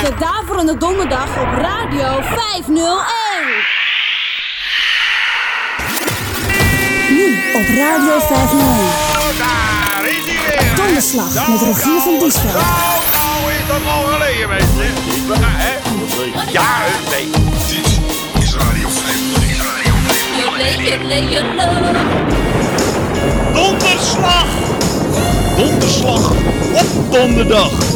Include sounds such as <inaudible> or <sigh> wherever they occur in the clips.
is de Daverende Donderdag op Radio 501. Nu op Radio 501. Daar is hij weer. Donderslag met Rogier van Diesveld. Nou, nou is dat al geleden, mensen. Gaan, hè? Ja, nee. Dit is Radio 501. Donderslag! Donderslag op donderdag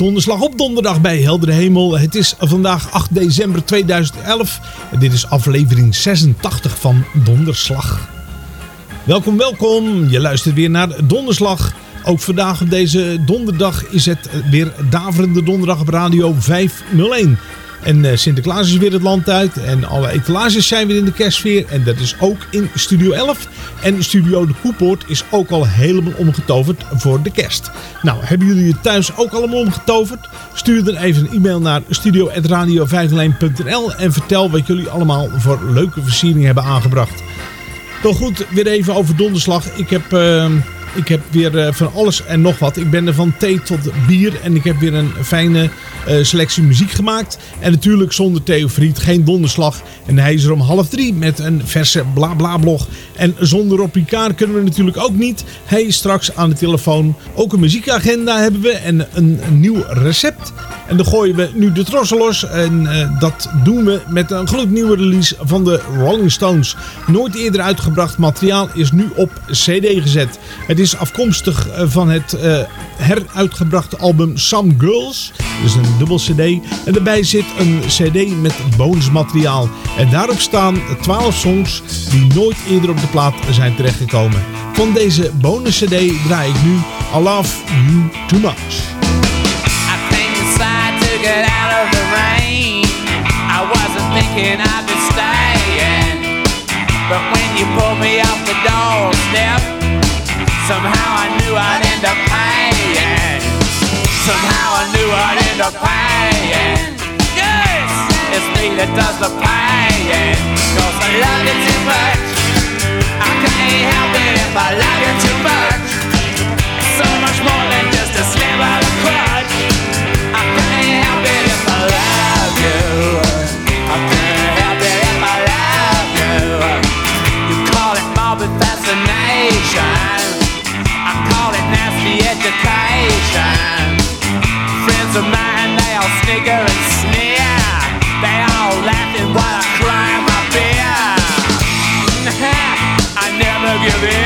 Donderslag op donderdag bij Heldere Hemel. Het is vandaag 8 december 2011. En dit is aflevering 86 van Donderslag. Welkom, welkom. Je luistert weer naar Donderslag. Ook vandaag op deze donderdag is het weer Daverende Donderdag op Radio 501. En eh, Sinterklaas is weer het land uit. En alle etalages zijn weer in de kerstsfeer. En dat is ook in Studio 11. En Studio De Koepoort is ook al helemaal omgetoverd voor de kerst. Nou, hebben jullie het thuis ook allemaal omgetoverd? Stuur dan even een e-mail naar studio.radio501.nl En vertel wat jullie allemaal voor leuke versieringen hebben aangebracht. Dan goed, weer even over donderslag. Ik heb, eh, ik heb weer eh, van alles en nog wat. Ik ben er van thee tot bier. En ik heb weer een fijne eh, selectie muziek gemaakt. En natuurlijk zonder Theo Fried geen donderslag. En hij is er om half drie met een verse bla bla blog. En zonder Rob Ricard kunnen we natuurlijk ook niet. Hij is straks aan de telefoon. Ook een muziekagenda hebben we en een, nieuw recept. En dan gooien we nu de trossel los. En eh, dat doen we met een gloednieuwe release van de Rolling Stones. Nooit eerder uitgebracht materiaal is nu op CD gezet. Is afkomstig eh, van het eh, heruitgebrachte album Some Girls. Dus een dubbel CD. En daarbij zit een CD met bonusmateriaal. En daarop staan 12 songs die nooit eerder op de plaat zijn terechtgekomen. Van deze bonus CD draai ik nu I Love You Too Much. I wasn't thinking I'd be. But when you pulled me off the doorstep, somehow I knew I'd end up paying. Somehow I knew I'd end up paying. Yes, it's me that does the paying. Cause I love you too much. I can't help it if I love you too much. Friends of mine, they all snigger and sneer. They all laughing while I cry my beer. <laughs> I never give in.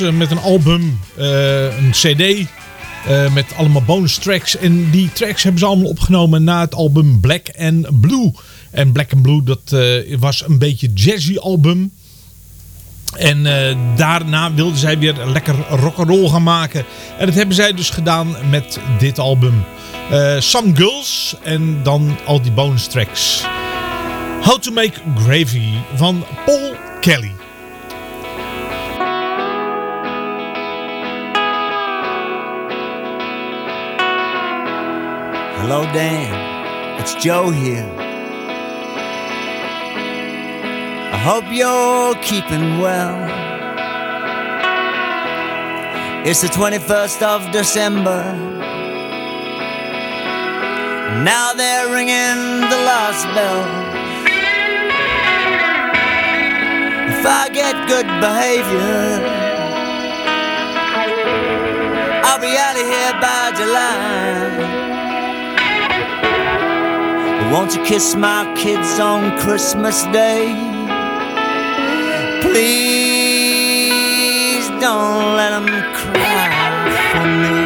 Eh, met een album, eh, een cd eh, met allemaal bonus tracks. En die tracks hebben ze allemaal opgenomen na het album Black and Blue. En Black and Blue dat was een beetje jazzy album. En daarna wilden zij weer lekker rock'n'roll gaan maken. En dat hebben zij dus gedaan met dit album. Some Girls en dan al die bonus tracks. How to Make Gravy van Paul Kelly. Hello, Dan. It's Joe here. I hope you're keeping well. It's the 21st of December. Now they're ringing the last bell. If I get good behavior, I'll be out of here by July. Won't you kiss my kids on Christmas Day? Please don't let them cry for me.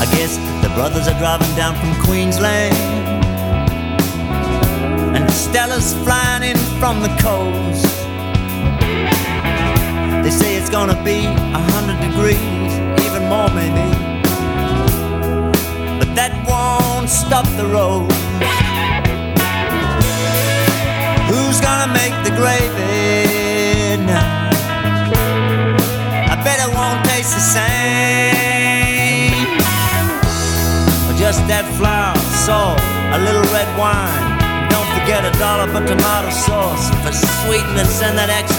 I guess the brothers are driving down from Queensland. And Stella's flying in from the coast. Say it's gonna be a hundred degrees, even more maybe. But that won't stop the road. Who's gonna make the gravy now? I bet it won't taste the same. Just that flour, salt, a little red wine. Don't forget a dollar of tomato sauce for sweetness and that extra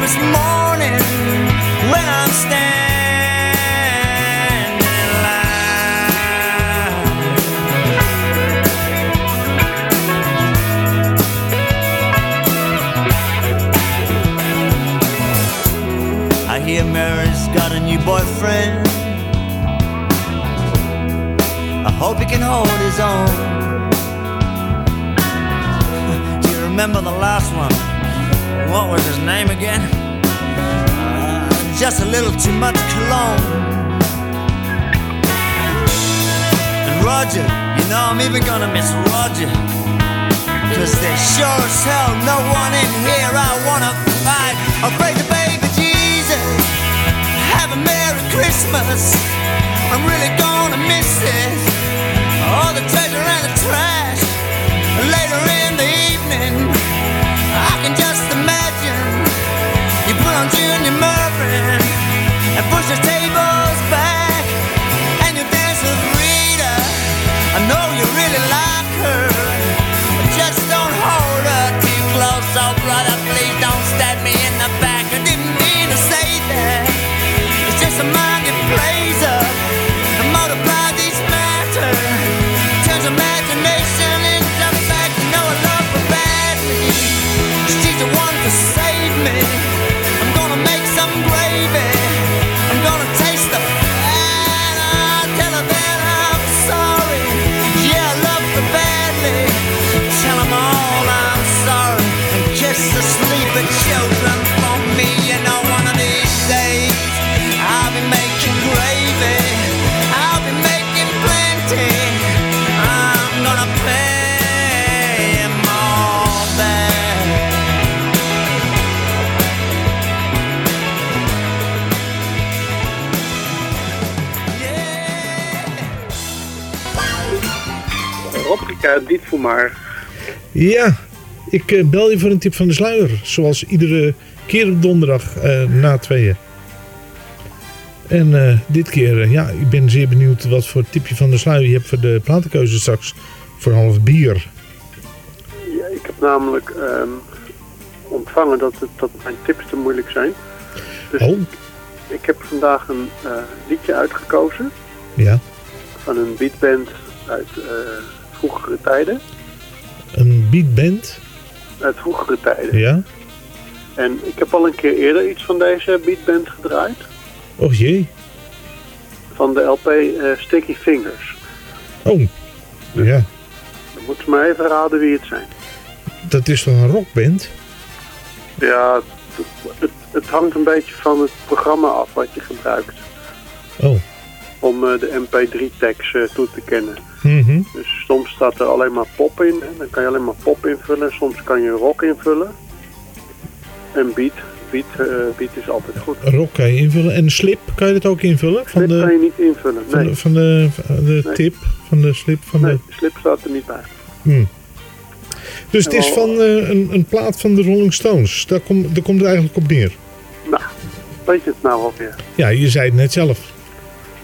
Christmas morning when I'm standing just a little too much cologne. And Roger, you know I'm even gonna miss Roger. Cause there's sure as hell no one in here I wanna fight. I'll pray the baby Jesus. Have a Merry Christmas. I'm really gonna miss it. All the treasure and the trash. Later in the evening, I can just imagine on Junior Murphy and push the tables back and you dance with Rita. I know you really like her. but Just don't hold her too close, oh brother. Please don't stab me in the back. Robrika, dit voor maar. Ja, ik eh, bel je voor een tip van de sluier. Zoals iedere keer op donderdag eh, na tweeën. En eh, dit keer, eh, ja, ik ben zeer benieuwd wat voor tipje van de sluier je hebt voor de platenkeuze straks. Voor half bier. Ja, ik heb namelijk ehm, ontvangen dat, het, dat mijn tips te moeilijk zijn. Dus Oh. ik heb vandaag een eh, liedje uitgekozen. Ja. Van een beatband uit eh, vroegere tijden. Een beatband. Uit vroegere tijden. Ja. En ik heb al een keer eerder iets van deze beatband gedraaid. Oh jee. Van de LP eh, Sticky Fingers. Oh. Ja. Dan moet je maar even raden wie het zijn. Dat is toch een rockband? Ja, het, het, het hangt een beetje van het programma af wat je gebruikt. Oh. Om eh, de MP3-tags eh, toe te kennen. Mhm. Dus soms staat er alleen maar pop in. En dan kan je alleen maar pop invullen. Soms kan je rock invullen. En beat. Beat, eh, beat is altijd goed. Rock kan je invullen. En slip, kan je dat ook invullen? Van Slip kan de, je niet invullen. van Nee, de, van de, van de Nee. tip, van de slip, van nee de... slip staat er niet bij. Hm. Dus het is van eh, een, een plaat van de Rolling Stones. Daar, komt daar komt het eigenlijk op neer. Nou, weet je het nou alweer? Ja, je zei het net zelf.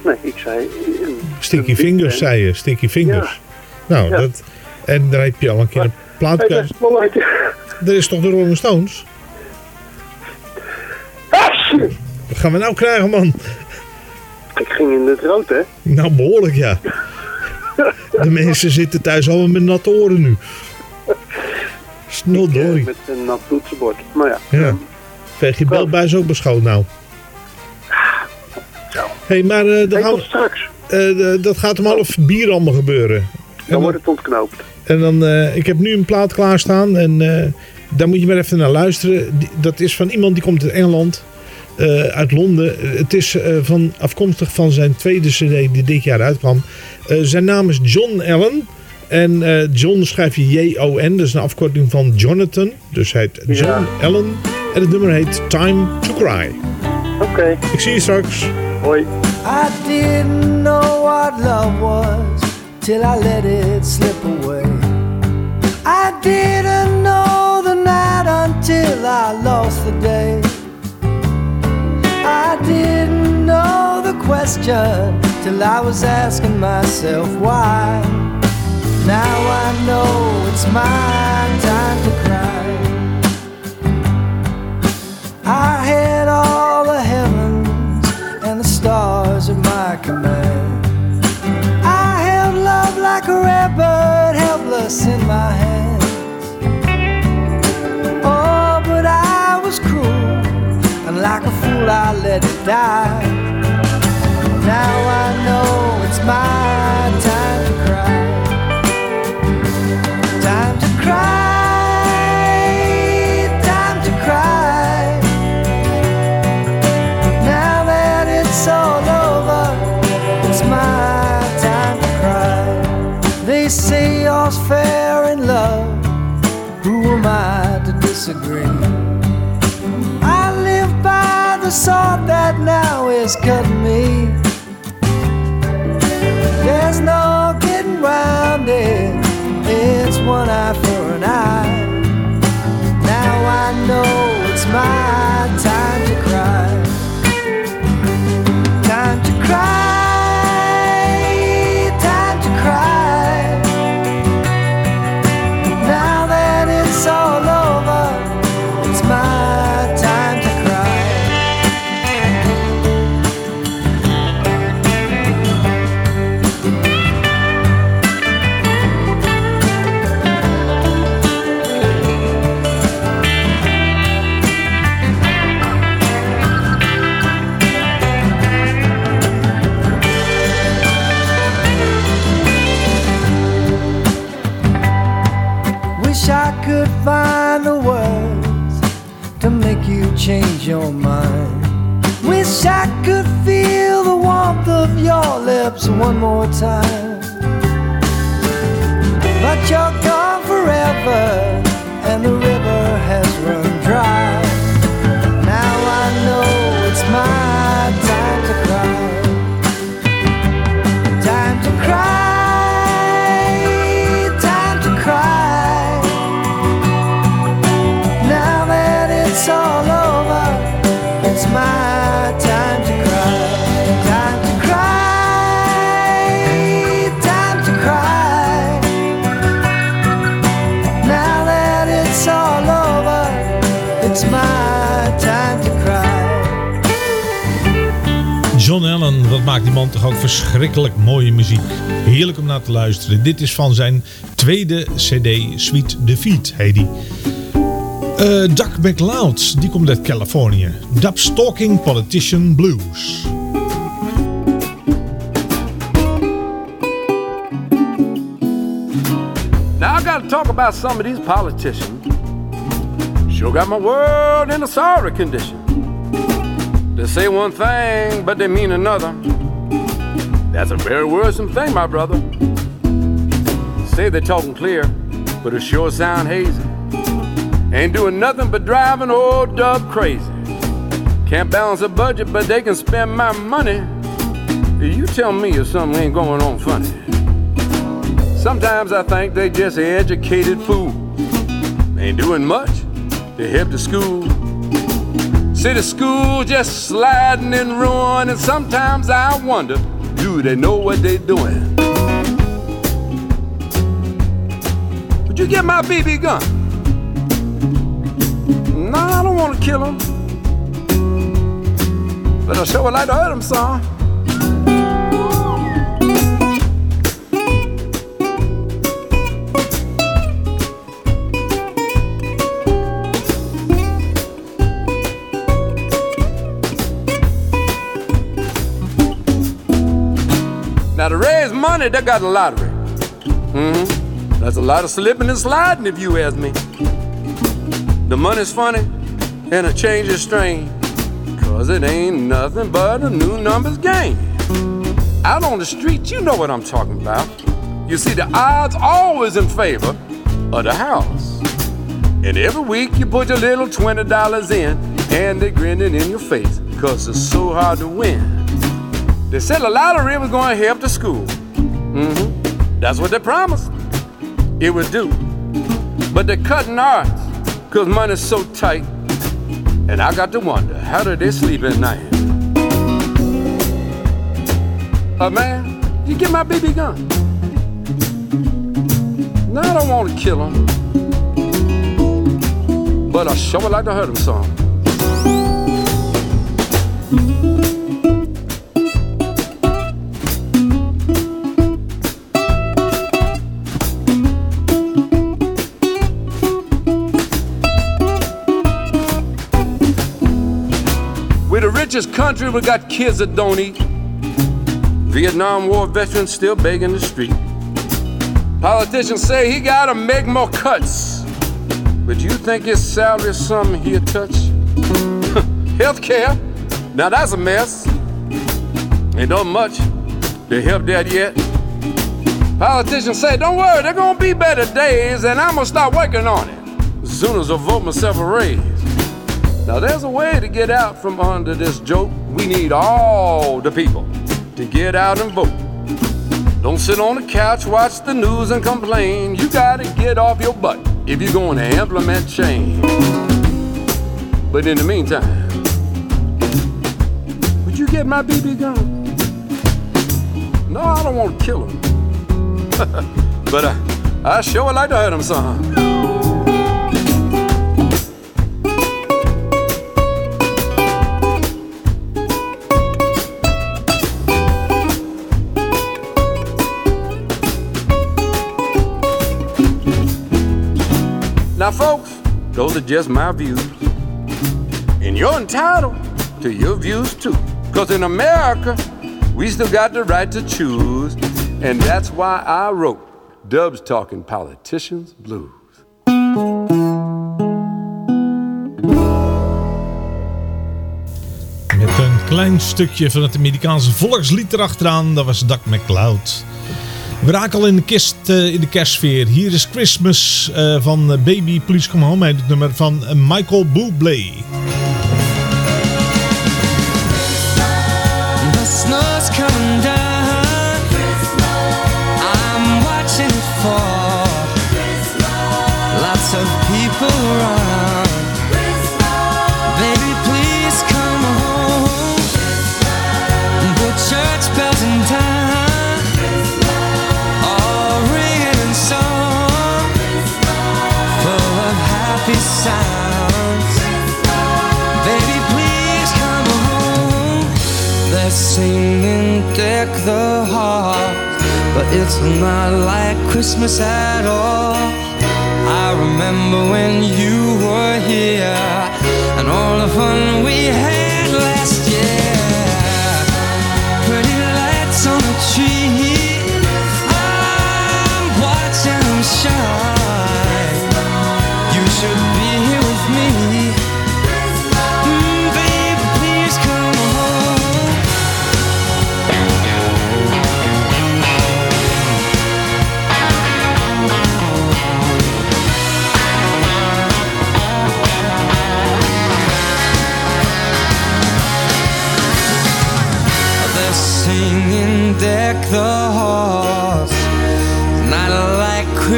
Nee, ik zei... Een, Sticky een Fingers, zei je. Sticky Fingers. Nou, Ja. dat... En daar heb je al een keer een plaat... Hey, dat is toch de Rolling Stones? Wat gaan we nou krijgen, man? Ik ging in het rood, hè? Nou, behoorlijk, ja. De mensen zitten thuis allemaal met natte oren nu. Snel door. Met een nat toetsenbord. Maar ja, Ja. Veeg je belbuis ook beschoot nou. Hé, maar eh, Hey, gaan straks. eh, dat gaat om half bier allemaal gebeuren. Dan wordt het ontknoopt. En dan, eh, ik heb nu een plaat klaarstaan en daar moet je maar even naar luisteren. Die- dat is van iemand die komt uit Engeland, uit Londen. Het is van, afkomstig van zijn tweede cd die dit jaar uitkwam. Zijn naam is John Allen. En John schrijf je J-O-N, dat is een afkorting van Jonathan. Dus hij heet John Allen. En het nummer heet Time to Cry. Oké. Ik zie je straks. I didn't know what love was till I let it slip away. I didn't know the night until I lost the day. I didn't know the question till I was asking myself why. Now I know it's my time to cry. I had all command. I held love like a rabbit, helpless in my hands. Oh, but I was cruel, and like a fool I let it die. Now I know it's my time to cry. Time to cry, disagree? I live by the sword that now is cutting me. There's no getting round it. It's one eye for an eye. Now I know it's my lips one more time. But you're gone forever, and the river has run dry. Toch ook verschrikkelijk mooie muziek. Heerlijk om naar te luisteren. Dit is van zijn tweede cd, Sweet Defeat heet die. Uh, Doug McLeod, die komt uit Californië. Dub Stalking Politician Blues. Now I gotta talk about some of these politicians. Sure got my world in a sorry condition. They say one thing, but they mean another. That's a very worrisome thing, my brother. Say they're talking clear, but it sure sound hazy. Ain't doing nothing but driving old Dub crazy. Can't balance a budget, but they can spend my money. You tell me if something ain't going on funny. Sometimes I think they just educated fools. Ain't doing much to help the school. The school just sliding in ruin, and sometimes I wonder, they know what they're doing? Would you get my BB gun? No, I don't want to kill him. But I sure would like to hurt him some. Now to raise money, they got a lottery. Mm-hmm. That's a lot of slipping and sliding, if you ask me. The money's funny and the change is strange. Cause it ain't nothing but a new numbers game. Out on the street, you know what I'm talking about. You see, the odds always in favor of the house. And every week you put your little $20 in, and they're grinning in your face, cause it's so hard to win. They said the lottery was gonna help the school. Mm-hmm. That's what they promised. It would do. But they're cutting ours, cause money's so tight. And I got to wonder, how do they sleep at night? Uh, man, you get my BB gun. No, I don't want to kill him. But I sure would like to hurt him some. Richest country, we got kids that don't eat. Vietnam War veterans still begging the street. Politicians say he gotta make more cuts. But you think his salary is something he'll touch? <laughs> Healthcare, now that's a mess. Ain't done much to help that yet. Politicians say, don't worry, there gonna be better days, and I'm gonna start working on it as soon as I vote myself a raise. Now there's a way to get out from under this joke. We need all the people to get out and vote. Don't sit on the couch, watch the news and complain. You gotta get off your butt if you're going to implement change. But in the meantime, would you get my BB gun? No, I don't want to kill him. <laughs> but I, I sure would like to hurt him some. Folks, those are just my views. And you're entitled to your views too. Because in America, we still got the right to choose. And that's why I wrote Dubs Talking Politicians Blues. Met een klein stukje van het Amerikaanse volkslied erachteraan. Dat was Doug McLeod. We raken al in de, kist, uh, in de kerstsfeer. Hier is Christmas uh, van Baby Please Come Home. Het nummer van Michael Bublé. like the heart, but it's not like Christmas at all. I remember when you were here and all the fun we had.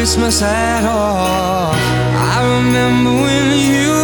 Christmas at all. I remember when you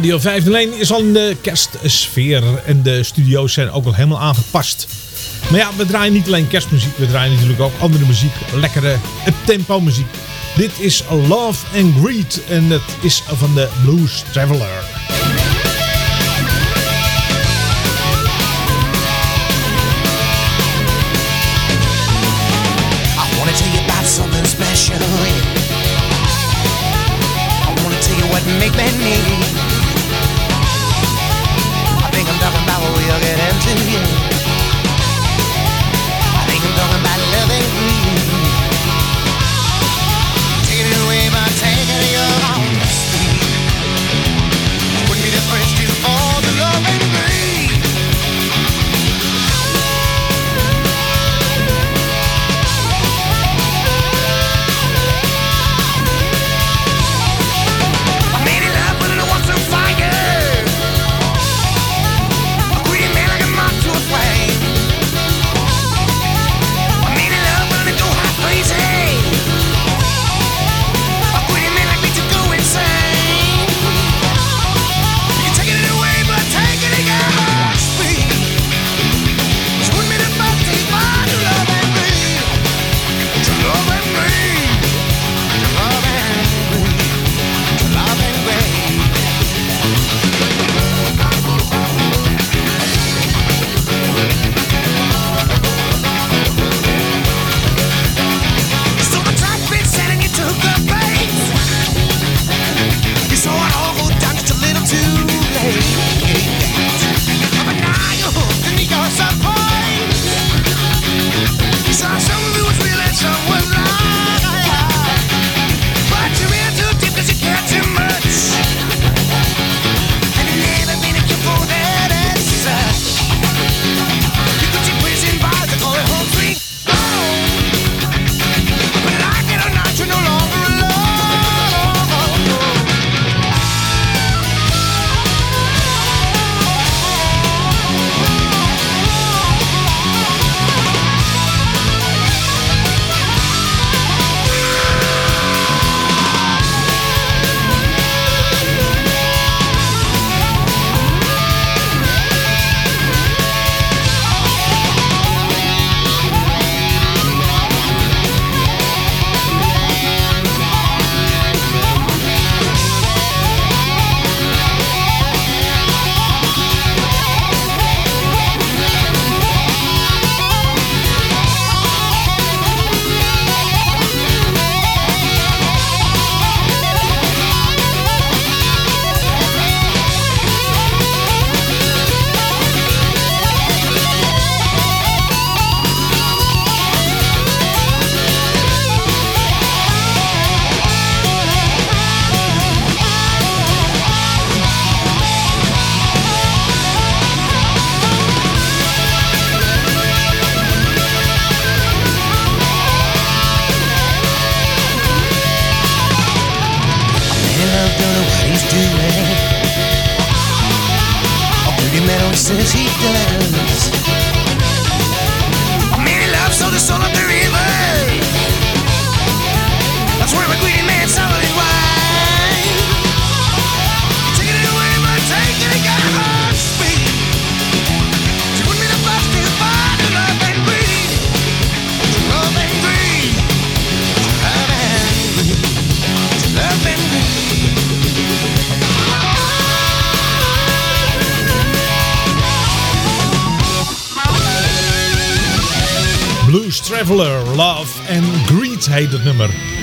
Radio 501 is al in de kerstsfeer. En de studio's zijn ook al helemaal aangepast. Maar ja, we draaien niet alleen kerstmuziek. We draaien natuurlijk ook andere muziek. Lekkere tempo muziek. Dit is Love and Greed. En dat is van de Blues Traveler.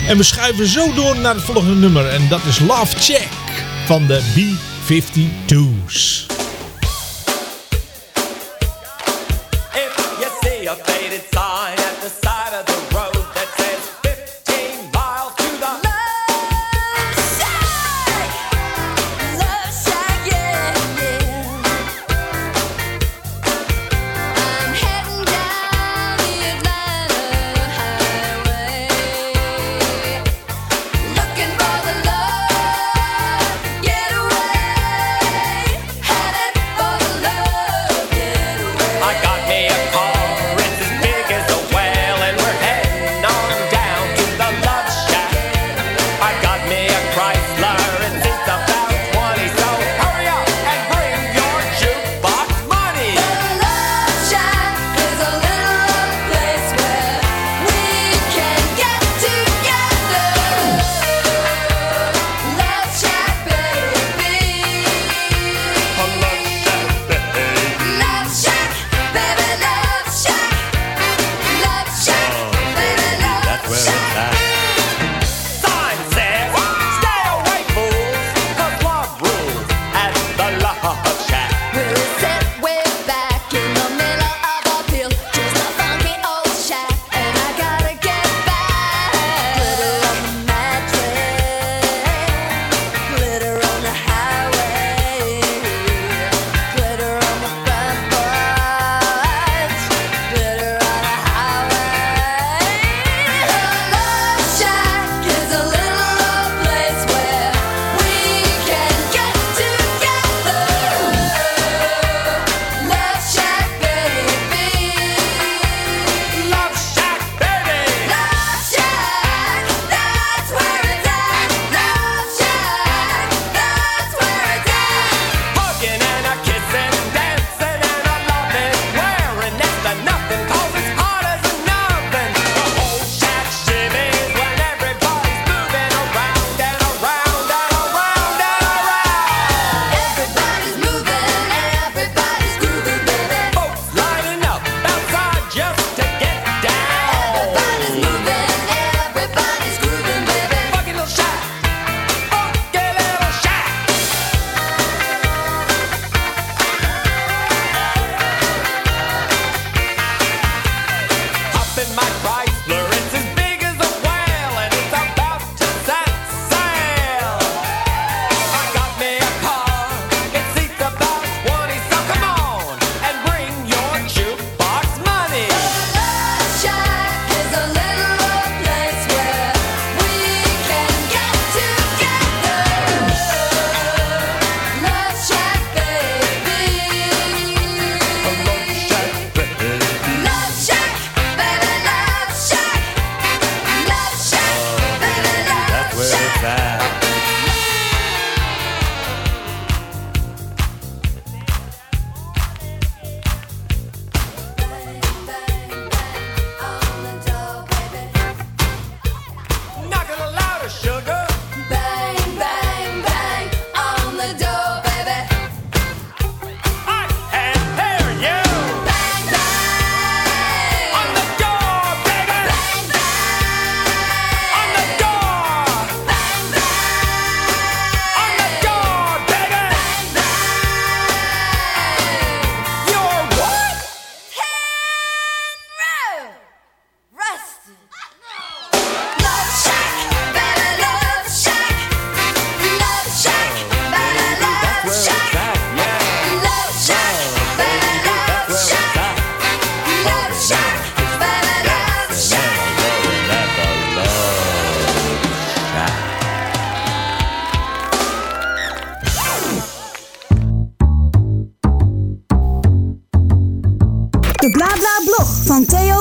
En we schuiven zo door naar het volgende nummer. En dat is Love Check van de B-52's.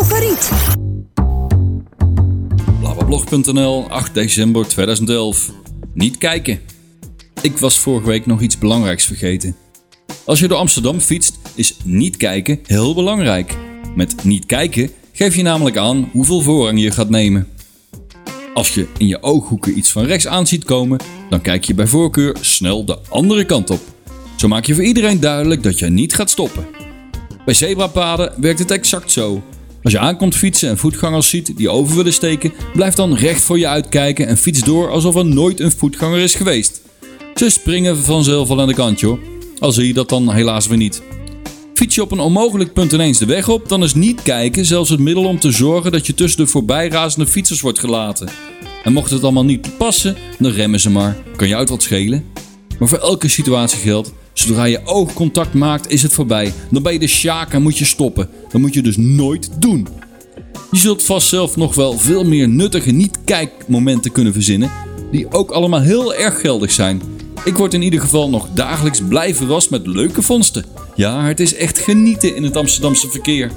Friet. Blablabblog.nl 8 december 2011. Niet kijken. Ik was vorige week nog iets belangrijks vergeten. Als je door Amsterdam fietst, is niet kijken heel belangrijk. Met niet kijken geef je namelijk aan hoeveel voorrang je gaat nemen. Als je in je ooghoeken iets van rechts aan ziet komen, dan kijk je bij voorkeur snel de andere kant op. Zo maak je voor iedereen duidelijk dat je niet gaat stoppen. Bij zebrapaden werkt het exact zo. Als je aankomt fietsen en voetgangers ziet die over willen steken, blijf dan recht voor je uitkijken en fiets door alsof er nooit een voetganger is geweest. Ze springen vanzelf al aan de kant joh, al zie je dat dan helaas weer niet. Fiets je op een onmogelijk punt ineens de weg op, dan is niet kijken zelfs het middel om te zorgen dat je tussen de voorbijrazende fietsers wordt gelaten. En mocht het allemaal niet passen, dan remmen ze maar. Kan je uit wat schelen? Maar voor elke situatie geldt, zodra je oogcontact maakt is het voorbij. Dan ben je de sjaak en moet je stoppen. Dat moet je dus nooit doen. Je zult vast zelf nog wel veel meer nuttige niet-kijkmomenten kunnen verzinnen, die ook allemaal heel erg geldig zijn. Ik word in ieder geval nog dagelijks blij verrast met leuke vondsten. Ja, het is echt genieten in het Amsterdamse verkeer.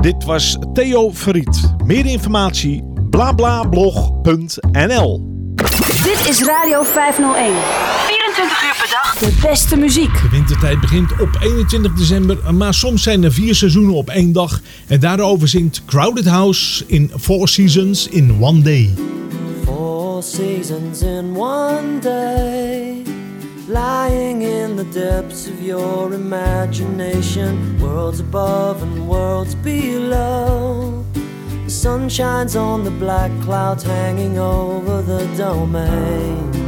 Dit was Theo Verriet. Meer informatie blablablog.nl Dit is Radio 501. 24 uur per dag. De beste muziek. De wintertijd begint op 21 december, maar soms zijn er vier seizoenen op één dag. En daarover zingt Crowded House in Four Seasons in One Day. Four seasons in one day, lying in the depths of your imagination, worlds above and worlds below. The sun shines on the black clouds hanging over the domain.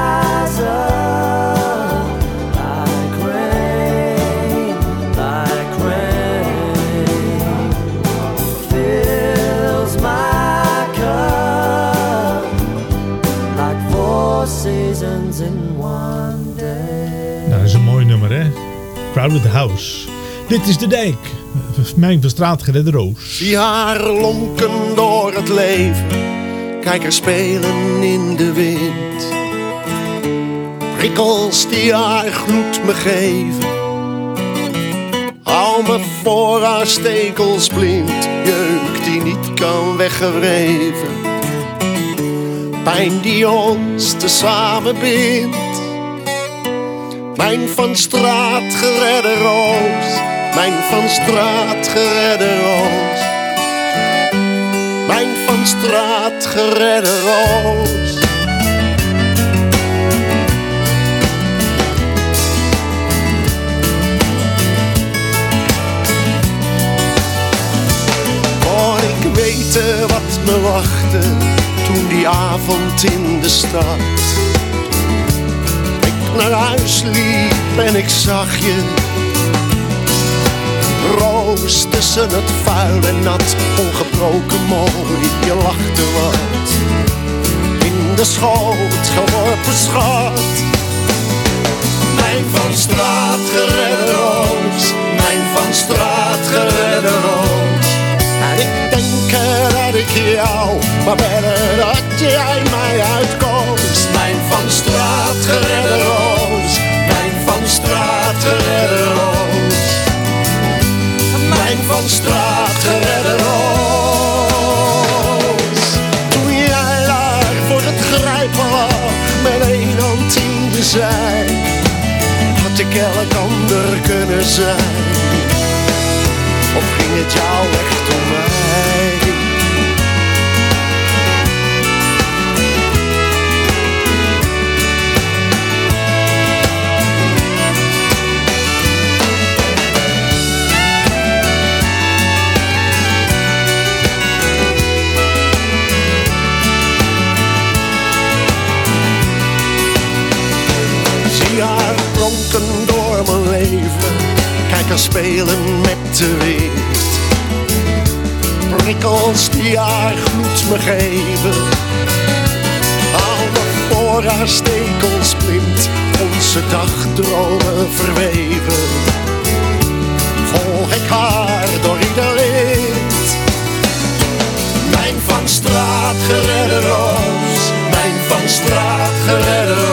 Dit is de dijk. Mijn geredde roos. Zie haar lonken door het leven. Kijk haar spelen in de wind. Prikkels die haar gloed me geven. Hou me voor haar stekels blind. Jeuk die niet kan weggewreven. Pijn die ons te samen bindt. Mijn van straat geredde roos. Mijn van straat geredde roos. Mijn van straat geredde roos. Voor ik weten wat me wachtte toen die avond in de stad. Ik naar huis liep en ik zag je. Tussen het vuil en nat, ongebroken mooi, je lachte wat. In de schoot geworpen schat. Mijn van straat geredde roos, mijn van straat geredde roos. En ik denk dat ik jou, maar verder dat jij mij uitkoos. Mijn van straat geredde roos, mijn van straat geredde roos. Van straat geredde roos. Toen jij daar voor het grijpen lag, met één hand in de zij, had ik elk ander kunnen zijn. Of ging het jou pronken door mijn leven. Kijk haar spelen met de wind. Prikkels die haar gloed me geven. Me voor haar stekels blind. Onze dagdromen verweven. Volg ik haar door ieder lid. Mijn van straat geredde roos. Mijn van straat geredde.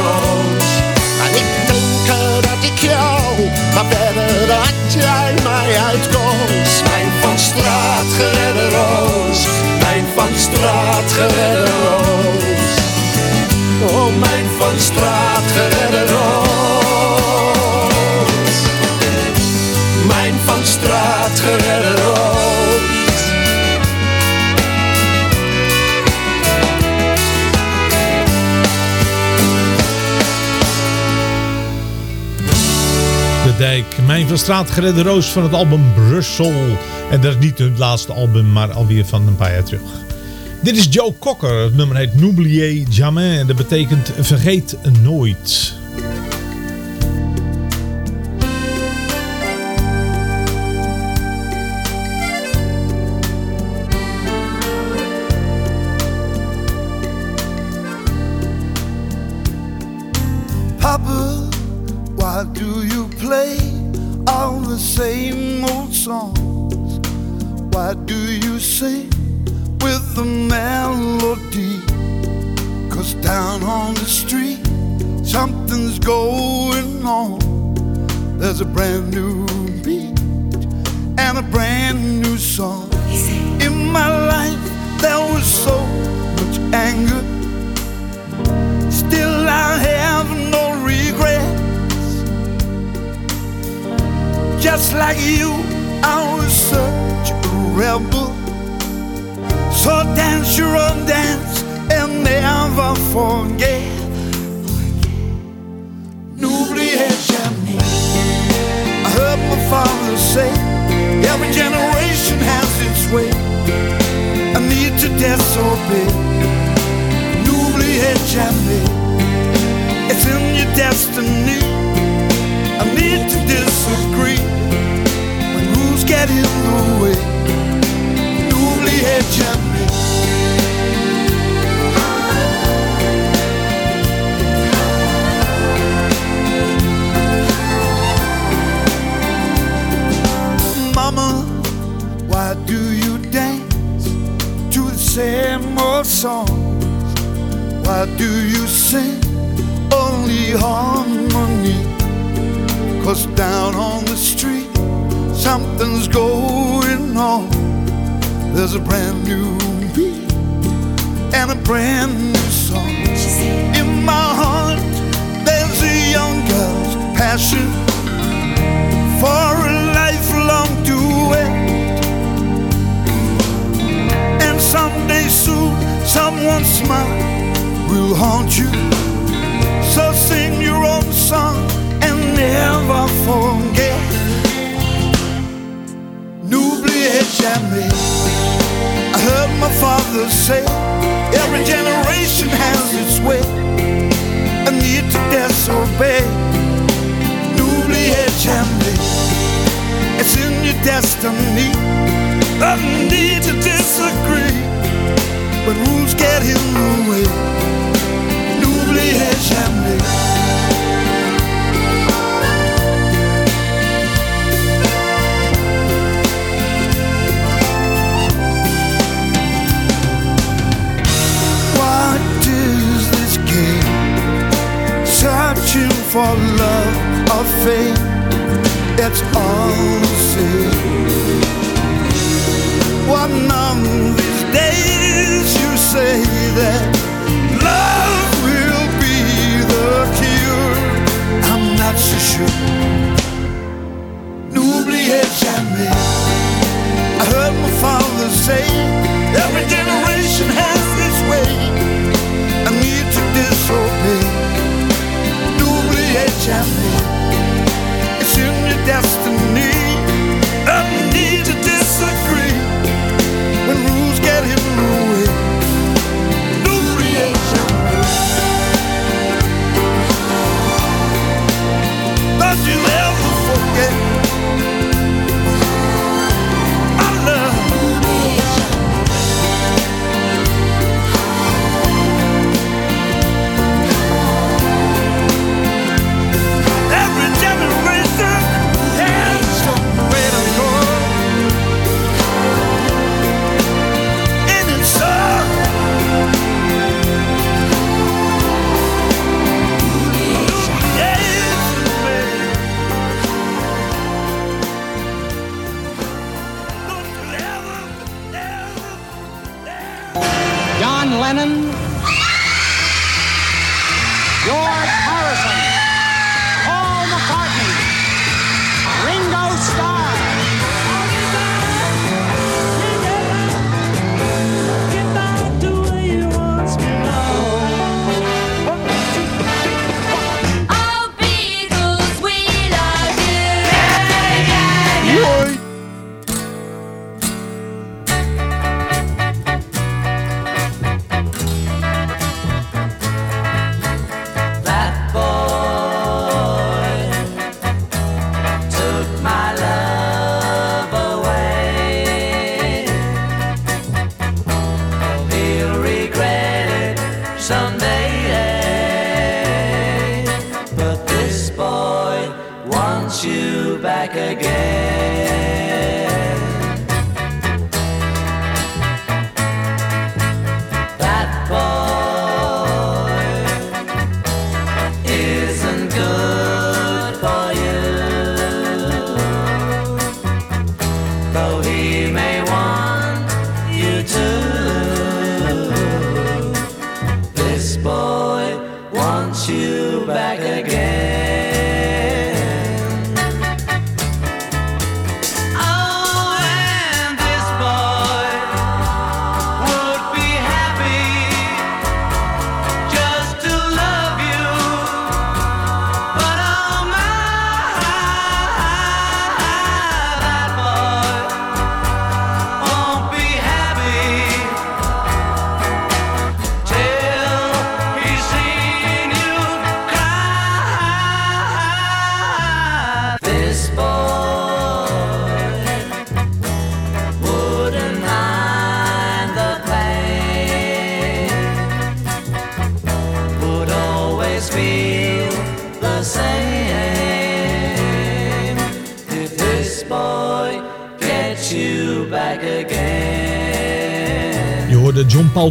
Straat geredde roos. Mijn van straat geredde roos. Oh, mijn van straat Mijn van Straat geredde roos van het album Brussel. En dat is niet hun laatste album, maar alweer van een paar jaar terug. Dit is Joe Cocker. Het nummer heet N'oubliez jamais. En dat betekent vergeet nooit. Papa, why do you play same old songs? Why do you sing with the melody? Cause down on the street, something's going on. There's a brand new beat and a brand new song. In my life, there was so much anger. Still, I have no regrets. Just like you, I was such a rebel. So dance your own dance and never forget. N'oubliez jamais. I heard my father say, every generation has its way. I need to disobey. N'oubliez jamais. It's in your destiny. I need to disagree get in the way. N'oubliez jamais. Mama, why do you dance to the same old songs? Why do you sing only harmony? Cause down on the street, something's going on. There's a brand new beat and a brand new song. In my heart, there's a young girl's passion for a lifelong duet. And someday soon, someone's smile will haunt you. So sing your own song and never forget. N'oubliez. I heard my father say, every generation has its way. A need to disobey. N'oubliez jamais, it's in your destiny. A need to disagree, but rules get in the way. N'oubliez jamais. For love or fame. It's all the same. One of these days you say that love will be the cure. I'm not so sure. N'oubliez jamais. I heard my father say, every generation has its way. I need to disobey. N'oubliez jamais. It's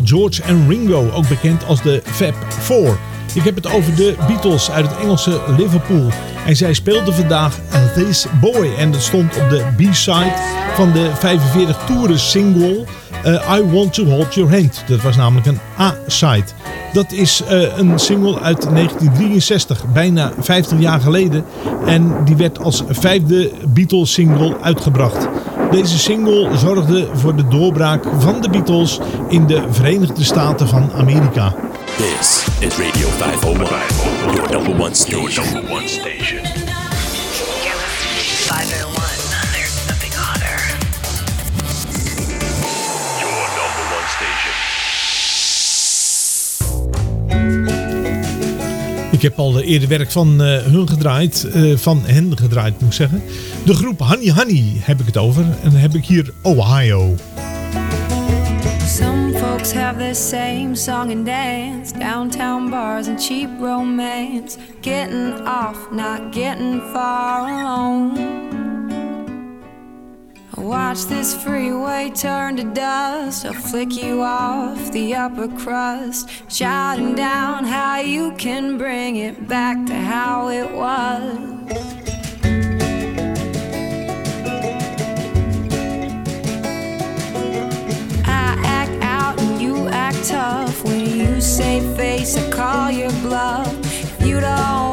George en Ringo, ook bekend als de Fab Four. Ik heb het over de Beatles uit het Engelse Liverpool. En zij speelden vandaag This Boy. En dat stond op de B-side van de 45 toeren single eh, I Want To Hold Your Hand. Dat was namelijk een A-side. Dat is eh, een single uit 1963, bijna 50 jaar geleden. En die werd als vijfde Beatles single uitgebracht. Deze single zorgde voor de doorbraak van de Beatles in de Verenigde Staten van Amerika. This is Radio 501, your number one station. Your number one station. Ik heb al eerder werk van eh, hun gedraaid, eh, van hen gedraaid moet ik zeggen. De groep Honey Honey heb ik het over. En dan heb ik hier Ohio. Some folks have the same song and dance, downtown bars and cheap romance, getting off, not getting far alone. Watch this freeway turn to dust. I'll flick you off the upper crust. Jotting down how you can bring it back to how it was. When you say face, I call your bluff. If you don't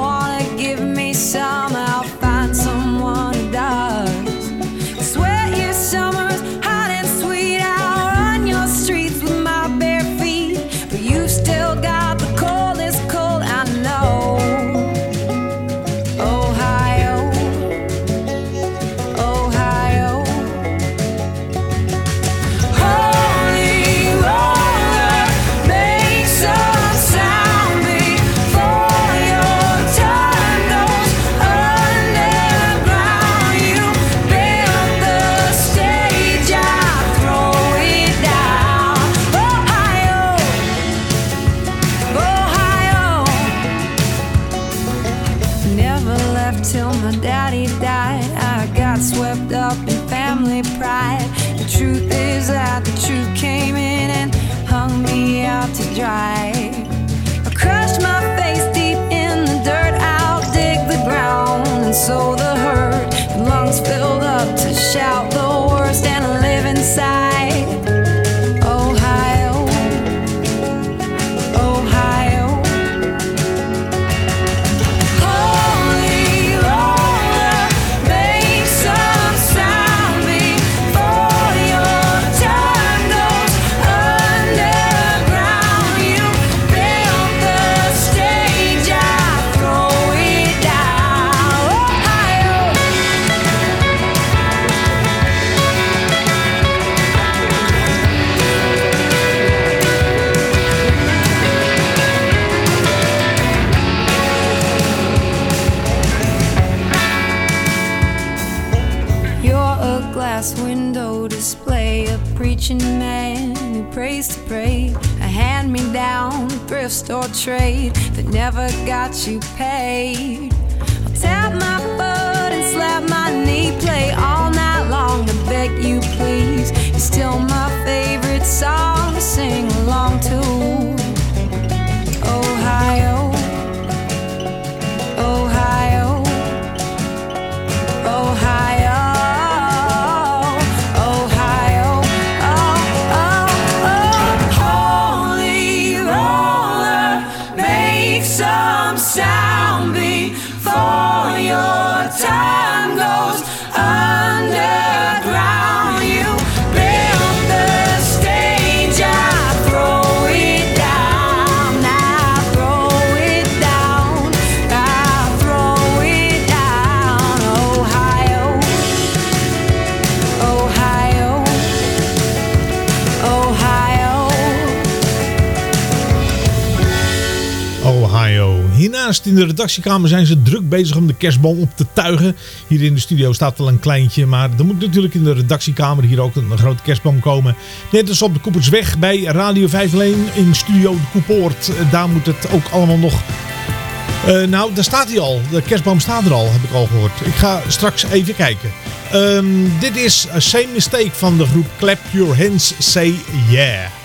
In de redactiekamer zijn ze druk bezig om de kerstboom op te tuigen. Hier in de studio staat wel een kleintje, maar er moet natuurlijk in de redactiekamer hier ook een grote kerstboom komen. Net als op de Koepersweg bij Radio 501 in studio de Koepoort. Daar moet het ook allemaal nog... Eh, nou, daar staat hij al. De kerstboom staat er al, heb ik al gehoord. Ik ga straks even kijken. Ehm, dit is Same Mistake van de groep Clap Your Hands, Say Yeah.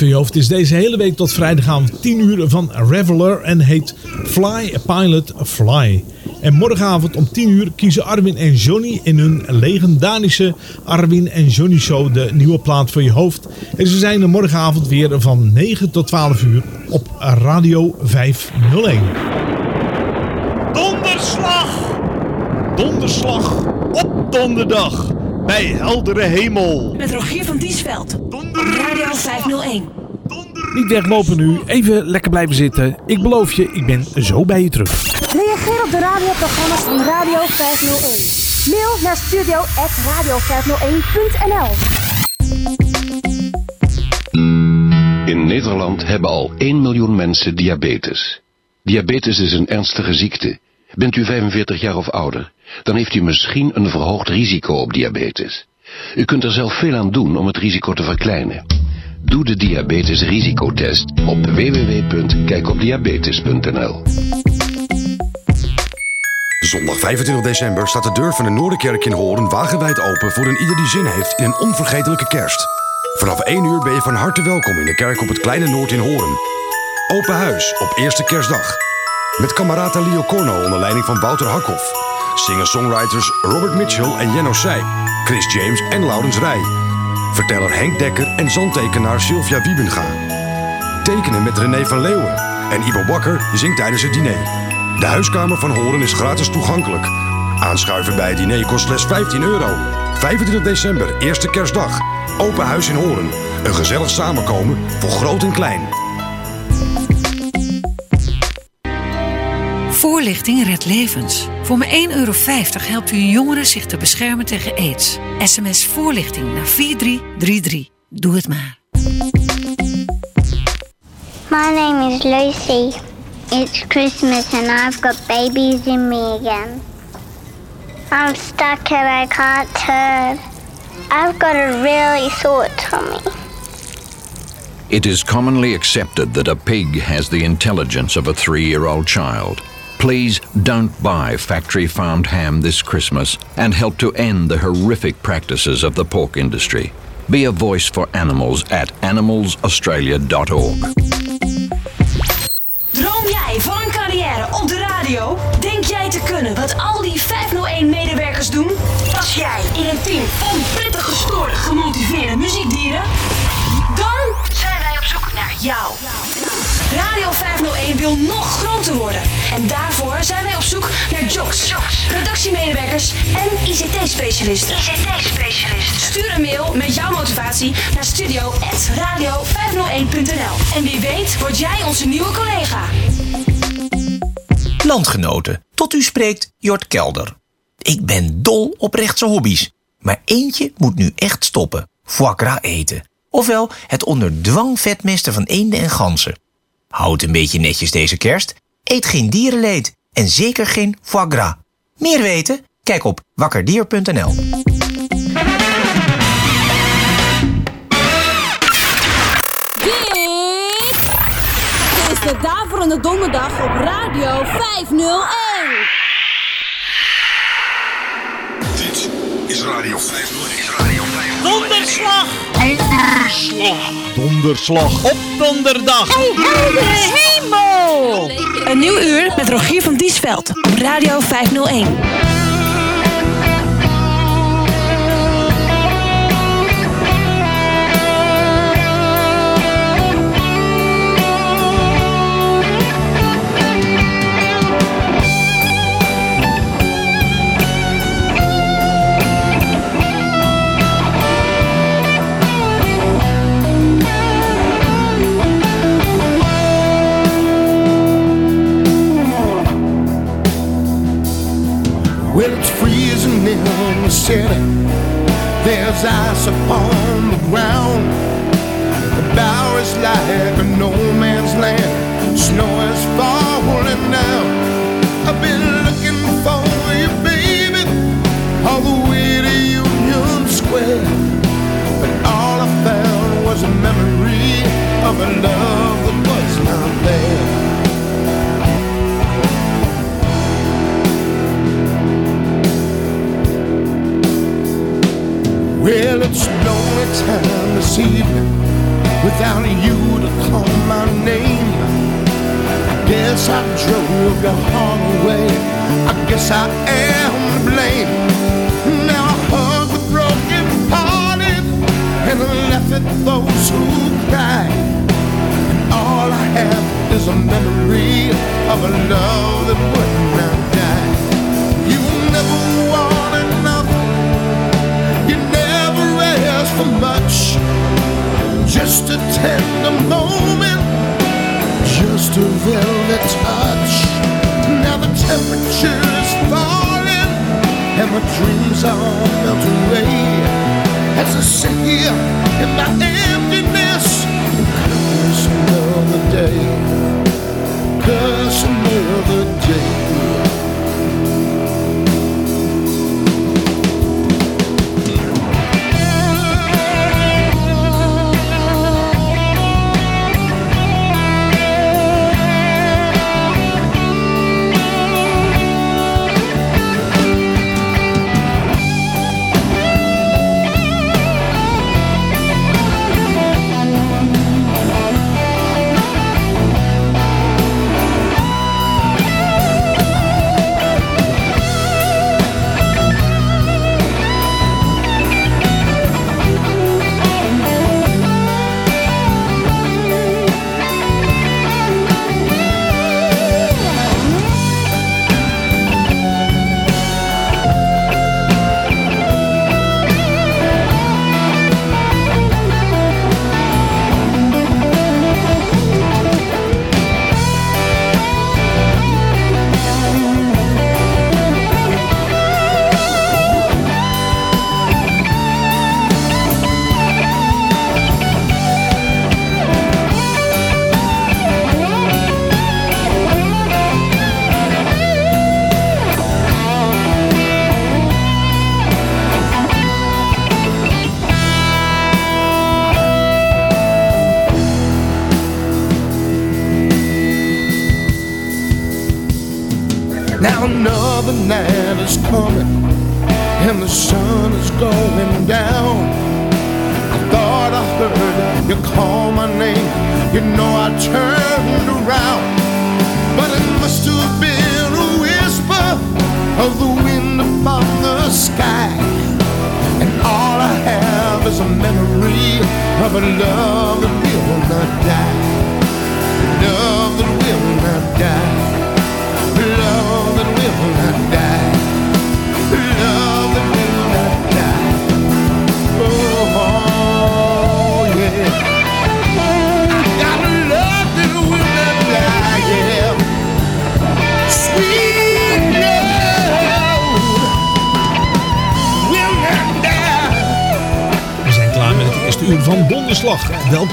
Voor je hoofd is deze hele week tot vrijdagavond 10 uur van Reveler en heet Fly Pilot Fly. En morgenavond om 10 uur kiezen Arwin en Johnny in hun legendarische Arwin en Johnny Show de nieuwe plaat voor je hoofd. En ze zijn er morgenavond weer van 9 tot 12 uur op Radio 501. Donderslag! Donderslag op donderdag bij heldere hemel. Met Rogier van Diesveld. Radio 501. Niet weglopen nu, even lekker blijven zitten. Ik beloof je, ik ben zo bij je terug. Reageer op de radioprogramma's van Radio 501. Mail naar studio.radio501.nl In Nederland hebben al 1 miljoen mensen diabetes. Diabetes is een ernstige ziekte. Bent u 45 jaar of ouder, dan heeft u misschien een verhoogd risico op diabetes. U kunt er zelf veel aan doen om het risico te verkleinen. Doe de diabetesrisicotest op www.kijkopdiabetes.nl Zondag 25 december staat de deur van de Noorderkerk in Hoorn wagenwijd open voor een ieder die zin heeft in een onvergetelijke kerst. Vanaf 1 uur ben je van harte welkom in de kerk op het Kleine Noord in Hoorn. Open huis op eerste kerstdag. Met kamerata Leo Corno onder leiding van Wouter Hakhoff. Singer-songwriters Robert Mitchell en Jenno Seij. Chris James en Laurens Rij. Verteller Henk Dekker en zandtekenaar Sylvia Wiebenga. Tekenen met René van Leeuwen. En Ivo Bakker zingt tijdens het diner. De huiskamer van Horen is gratis toegankelijk. Aanschuiven bij het diner kost slechts 15 euro. 25 december, eerste kerstdag. Open huis in Horen. Een gezellig samenkomen voor groot en klein. Voorlichting redt levens. Voor maar 1,50 euro helpt u een jongere zich te beschermen tegen aids. SMS voorlichting naar 4333. Doe het maar. My name is Lucy. It's Christmas and I've got babies in me again. I'm stuck and I can't turn. I've got a really sore tummy. It is commonly accepted that a pig has the intelligence of a three year old child. Please don't buy factory farmed ham this Christmas and help to end the horrific practices of the pork industry. Be a voice for animals at animalsaustralia.org. Droom jij van een carrière op de radio? Denk jij te kunnen wat al die 501-medewerkers doen? Pas jij in een team van prettig gestoorde, gemotiveerde muziekdieren? Dan zijn wij op zoek naar jou. Radio 501 wil nog groter worden. En daarvoor zijn wij op zoek naar jocks, redactiemedewerkers en ICT-specialisten. ICT-specialisten. Stuur een mail met jouw motivatie naar studio.radio501.nl. En wie weet word jij onze nieuwe collega. Landgenoten, tot u spreekt Jort Kelder. Ik ben dol op rechtse hobby's. Maar eentje moet nu echt stoppen. Foie gras eten. Ofwel het onder dwang vetmesten van eenden en ganzen. Houd een beetje netjes deze kerst. Eet geen dierenleed. En zeker geen foie gras. Meer weten? Kijk op wakkerdier.nl. Dit is de Daverende Donderdag op Radio 501. Dit is Radio 501. Is Radio 501. Donderslag! Donderslag! Donderslag op donderdag! Hey, hemel! Een nieuw uur met Rogier van Diesveld op Radio 501. In the city. There's ice upon the ground. The bow is like a no man's land. Snow is falling down. I've been looking for you, baby, all the way to Union Square. But all I found was a memory of a love that was not there. Well, it's lonely time this evening without you to call my name. I guess I drove your heart away I guess I am to blame. Now I hug with broken hearted and laugh at those who cry. And all I have is a memory of a love tender moment, just a velvet touch. Now the temperature is falling, and my dreams all melt away. As I sit here in my emptiness, curse another day, curse another day.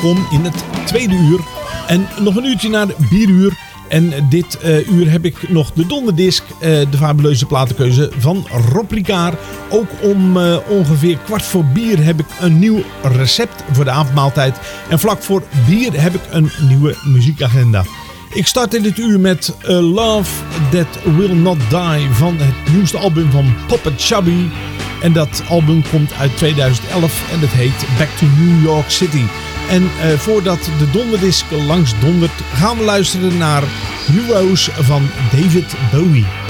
Welkom in het tweede uur. En nog een uurtje naar bieruur. En dit eh, uur heb ik nog de donderdisc, eh, de fabuleuze platenkeuze van Rob. Ook om eh, ongeveer kwart voor bier heb ik een nieuw recept voor de avondmaaltijd. En vlak voor bier heb ik een nieuwe muziekagenda. Ik start in dit uur met Love That Will Not Die van het nieuwste album van Papa Chubby. En dat album komt uit 2011 en het heet Back to New York City. En eh, voordat de donderdisc langs dondert, gaan we luisteren naar Heroes van David Bowie.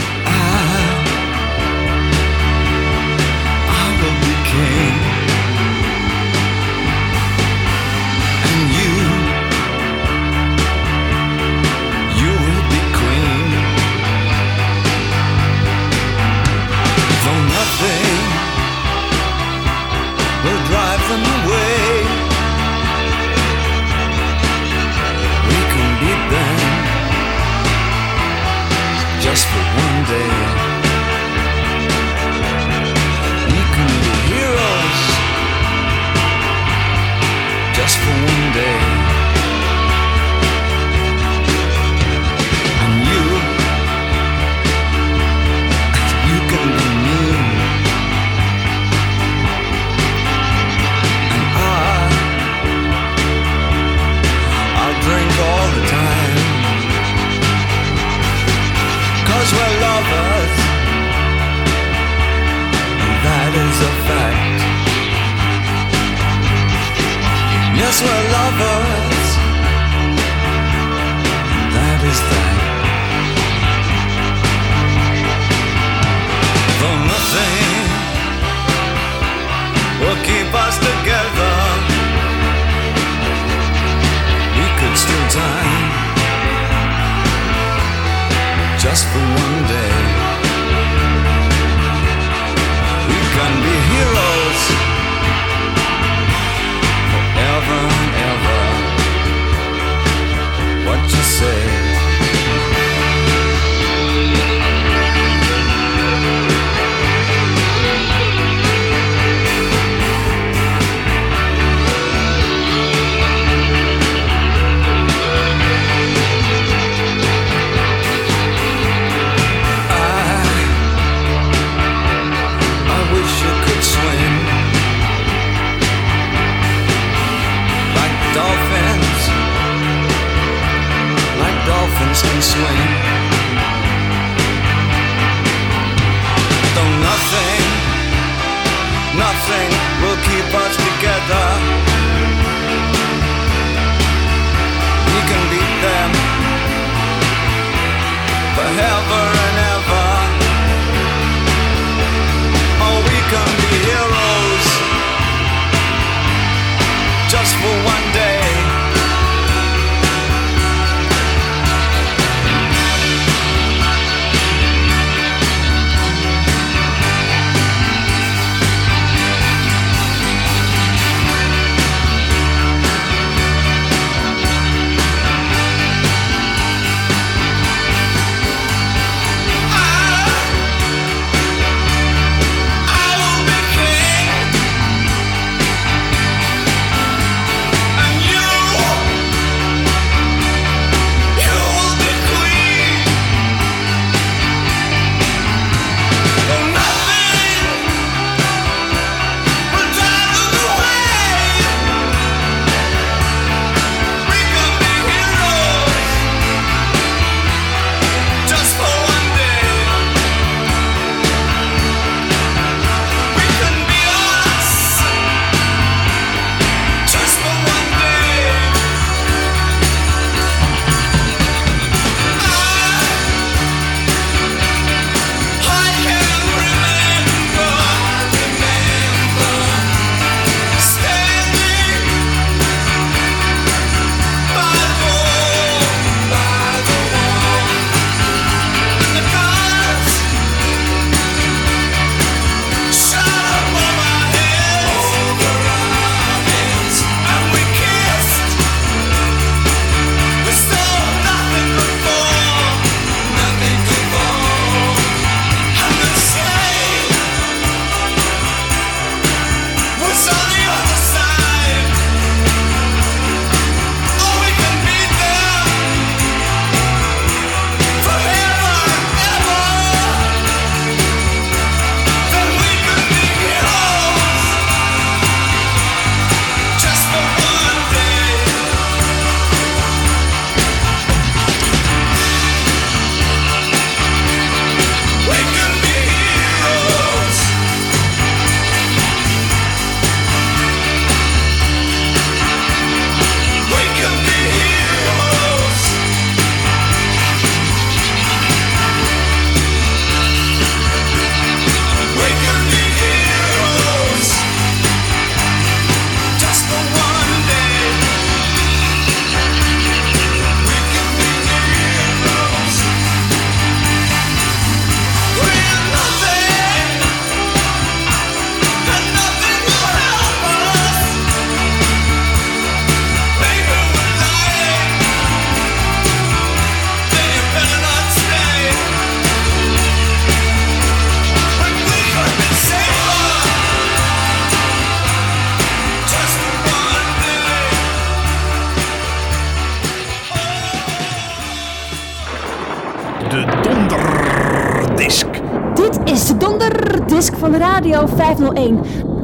Radio 501.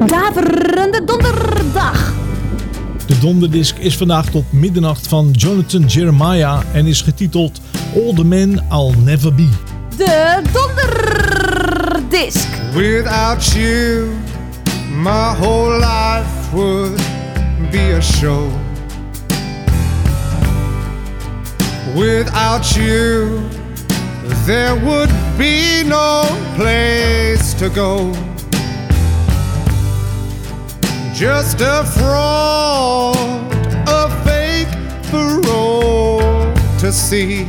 Daverende donderdag. De donderdisc is vandaag tot middernacht van Jonathan Jeremiah en is getiteld All the Men I'll Never Be. De donderdisc. Without you, my whole life would be a show. Without you, there would be no place to go. just a fraud, a fake for all to see.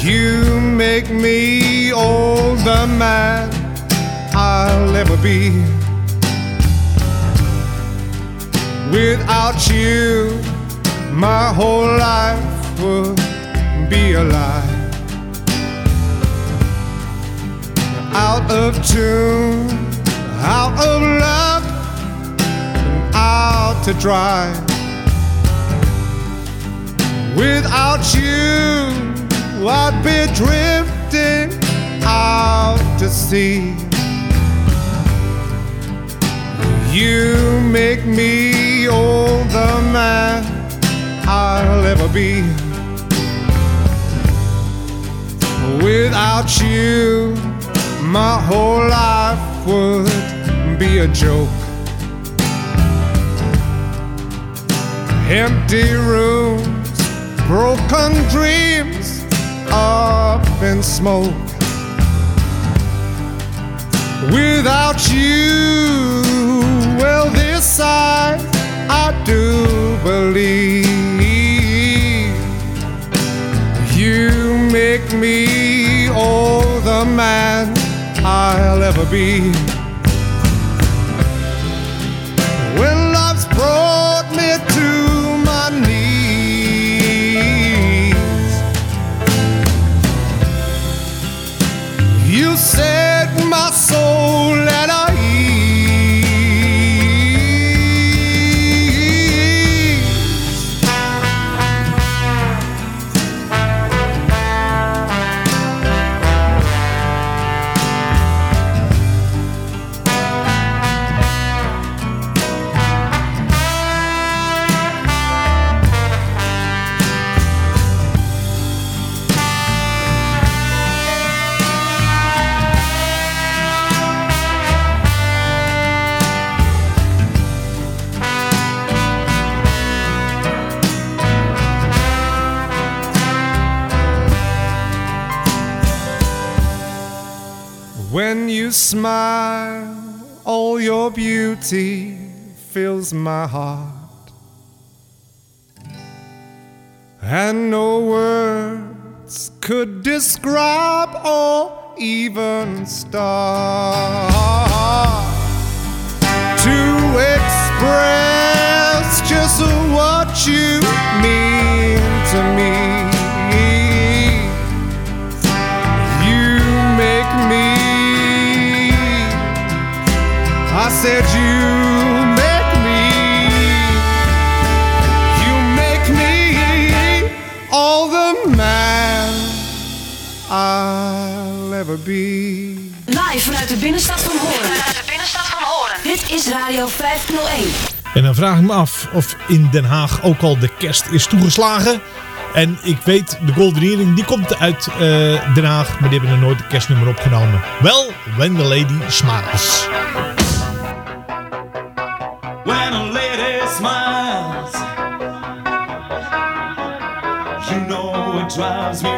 You make me all the man I'll ever be. Without you, my whole life would be a lie. Out of tune out of luck, and out to dry. Without you, I'd be drifting out to sea. You make me all the man I'll ever be. Without you, my whole life would be a joke. Empty rooms, broken dreams, up in smoke. Without you, well, this I, I do believe. You make me all the man I'll ever be. Fills my heart. And no words could describe or even start to express just what you mean to me. You make me. I said you be. Live vanuit de binnenstad van Hoorn. Vanuit de binnenstad van Hoorn. Dit is Radio 501. En dan vraag ik me af of in Den Haag ook al de kerst is toegeslagen. En ik weet, de Golden Earring die komt uit eh, Den Haag, maar die hebben er nooit een kerstnummer opgenomen. Wel, When the Lady Smiles. When a lady smiles, you know it drives me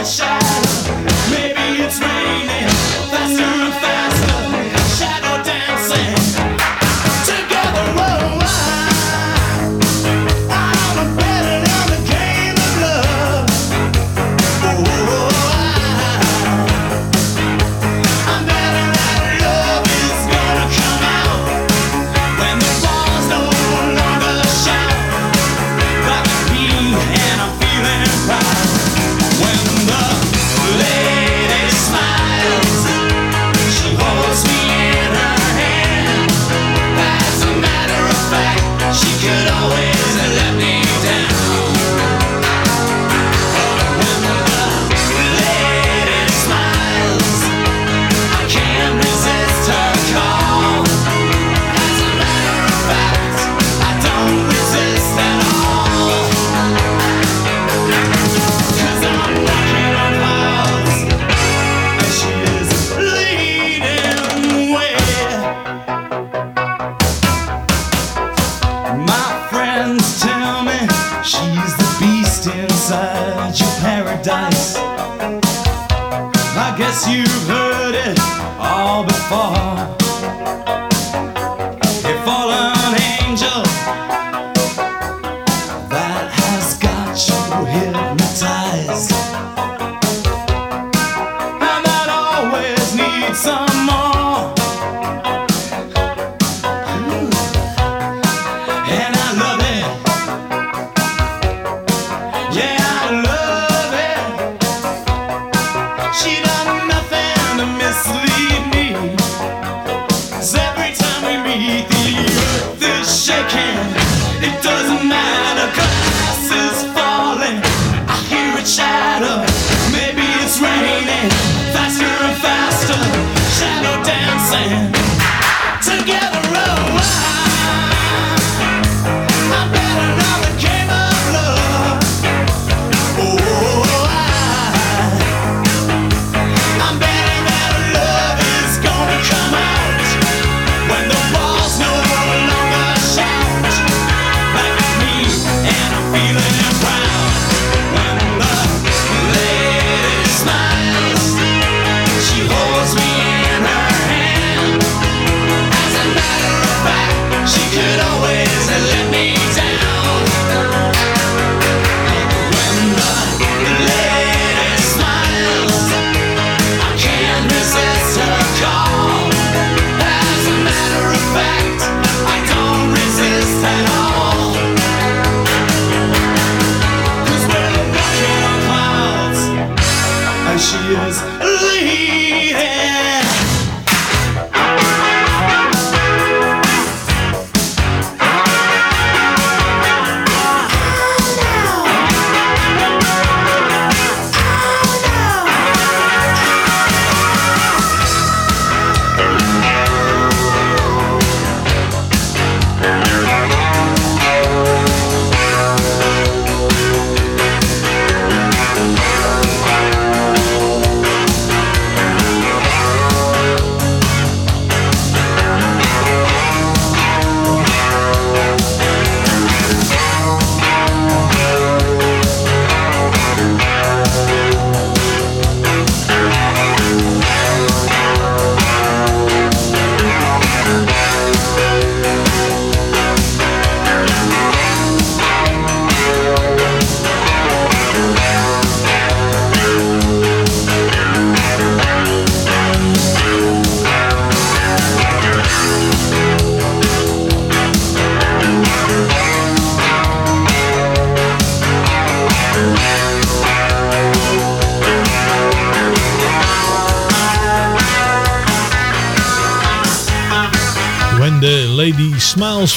I hear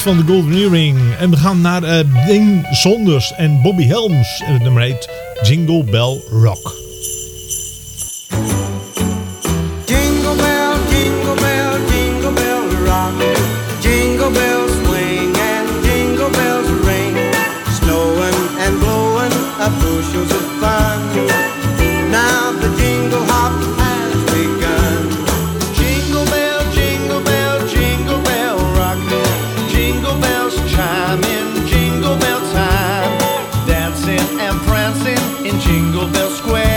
van de Golden Earring. En we gaan naar uh, Ding Sonders en Bobby Helms. En het nummer heet Jingle Bell Rock. in Jingle Bell Square.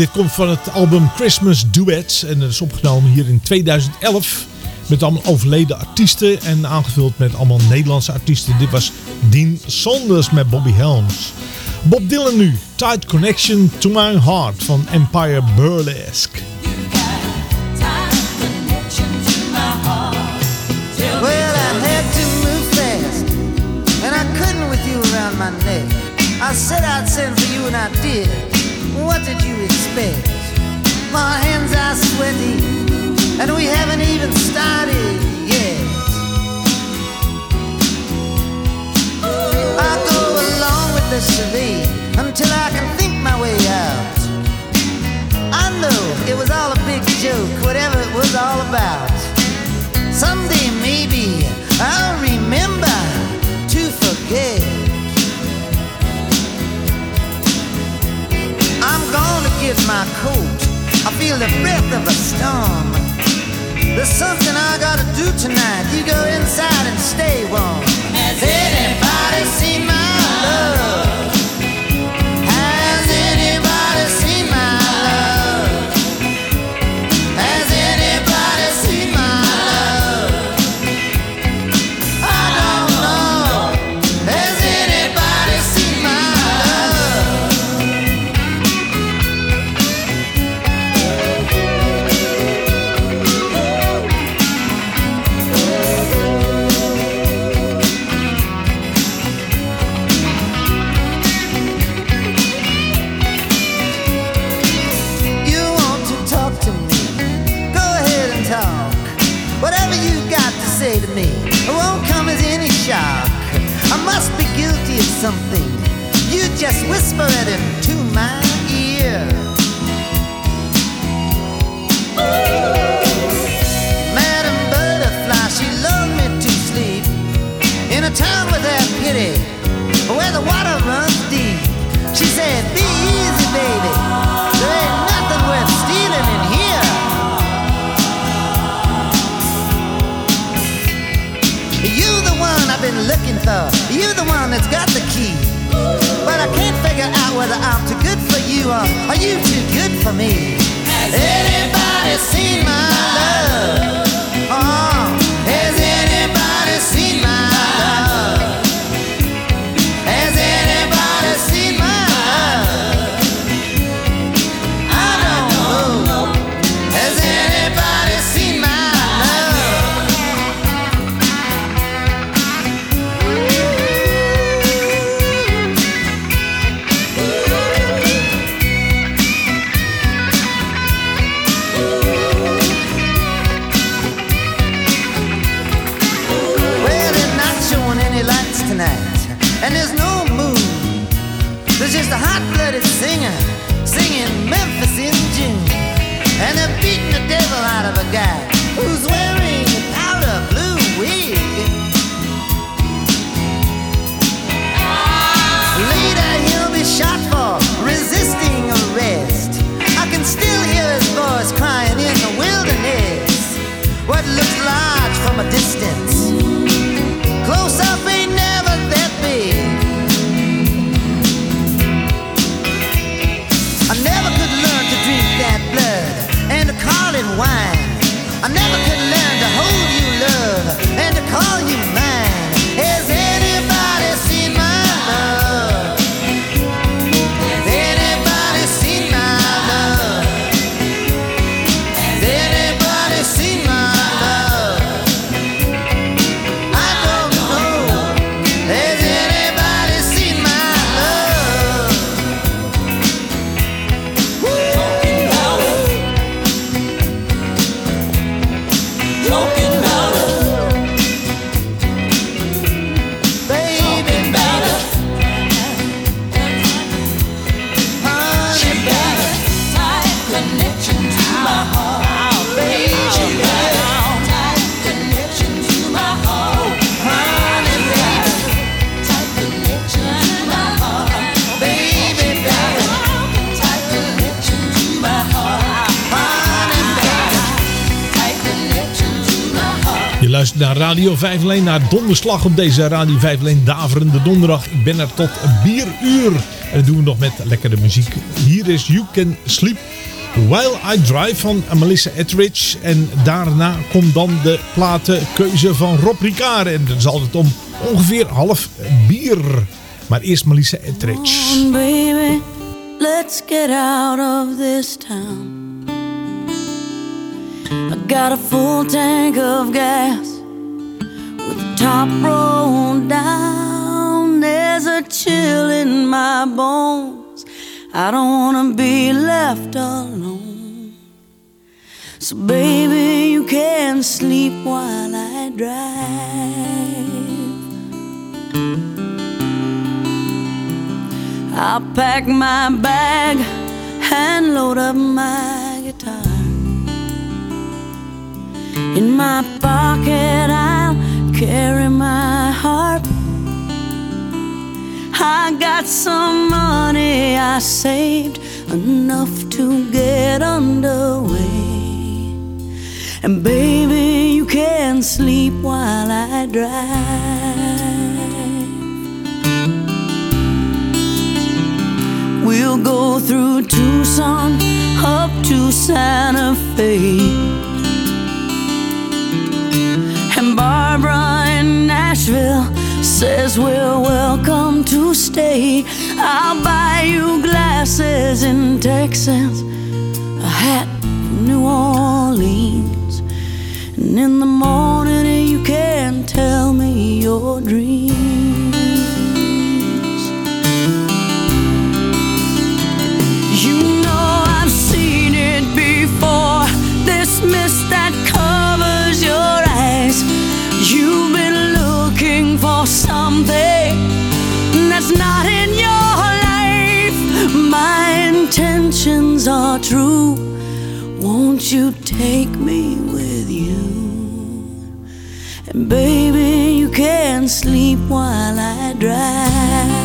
Dit komt van het album Christmas Duets en dat is opgenomen hier in 2011 met allemaal overleden artiesten en aangevuld met allemaal Nederlandse artiesten. Dit was Dean Saunders met Bobby Helms. Bob Dylan nu, Tight Connection to My Heart van Empire Burlesque. I said I'd send for you, and I did. What did you expect? My hands are sweaty, and we haven't even started yet. I go along with the charade until I can think my way out. I know it was all a big joke, whatever it was all about. Someday maybe I'll gonna my coat. I feel the breath of a storm. There's something I gotta do tonight. You go inside and stay warm. Has anybody seen my love? Something. You just whisper it into my ear. Madam Butterfly, she lulled me to sleep in a town without pity, where the water runs deep. She said, Be easy, baby. There ain't nothing worth stealing in here. You the one I've been looking for. You the one that's got out whether I'm too good for you or are you too good for me. Has anybody seen my love? Oh, naar Radio 5 alleen naar donderslag op deze Radio 5 alleen daverende donderdag. Ik ben er tot bieruur. En dat doen we nog met lekkere muziek. Hier is You Can Sleep While I Drive van Melissa Etheridge. En daarna komt dan de platenkeuze van Rob Ricard. En dat is altijd om ongeveer half bier. Maar eerst Melissa Etheridge. baby, let's get out of this town. I got a full tank of gas top rolled down. There's a chill in my bones. I don't wanna be left alone. So, baby, you can sleep while I drive. I'll pack my bag and load up my guitar. In my pocket, I'll carry my harp. I got some money I saved, enough to get underway. And baby, you can sleep while I drive. We'll go through Tucson up to Santa Fe. Nashville says we're welcome to stay. I'll buy you glasses in Texas, a hat from New Orleans. And in the morning, you can tell me your dreams. Intentions are true. Won't you take me with you? And baby, you can sleep while I drive.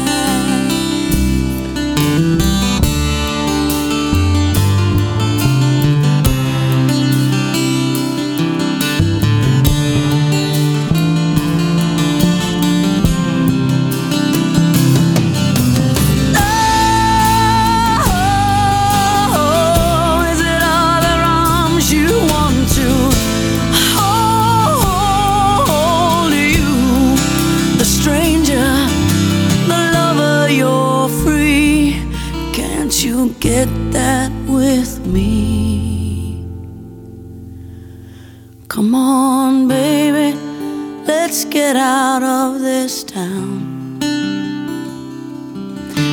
Get out of this town.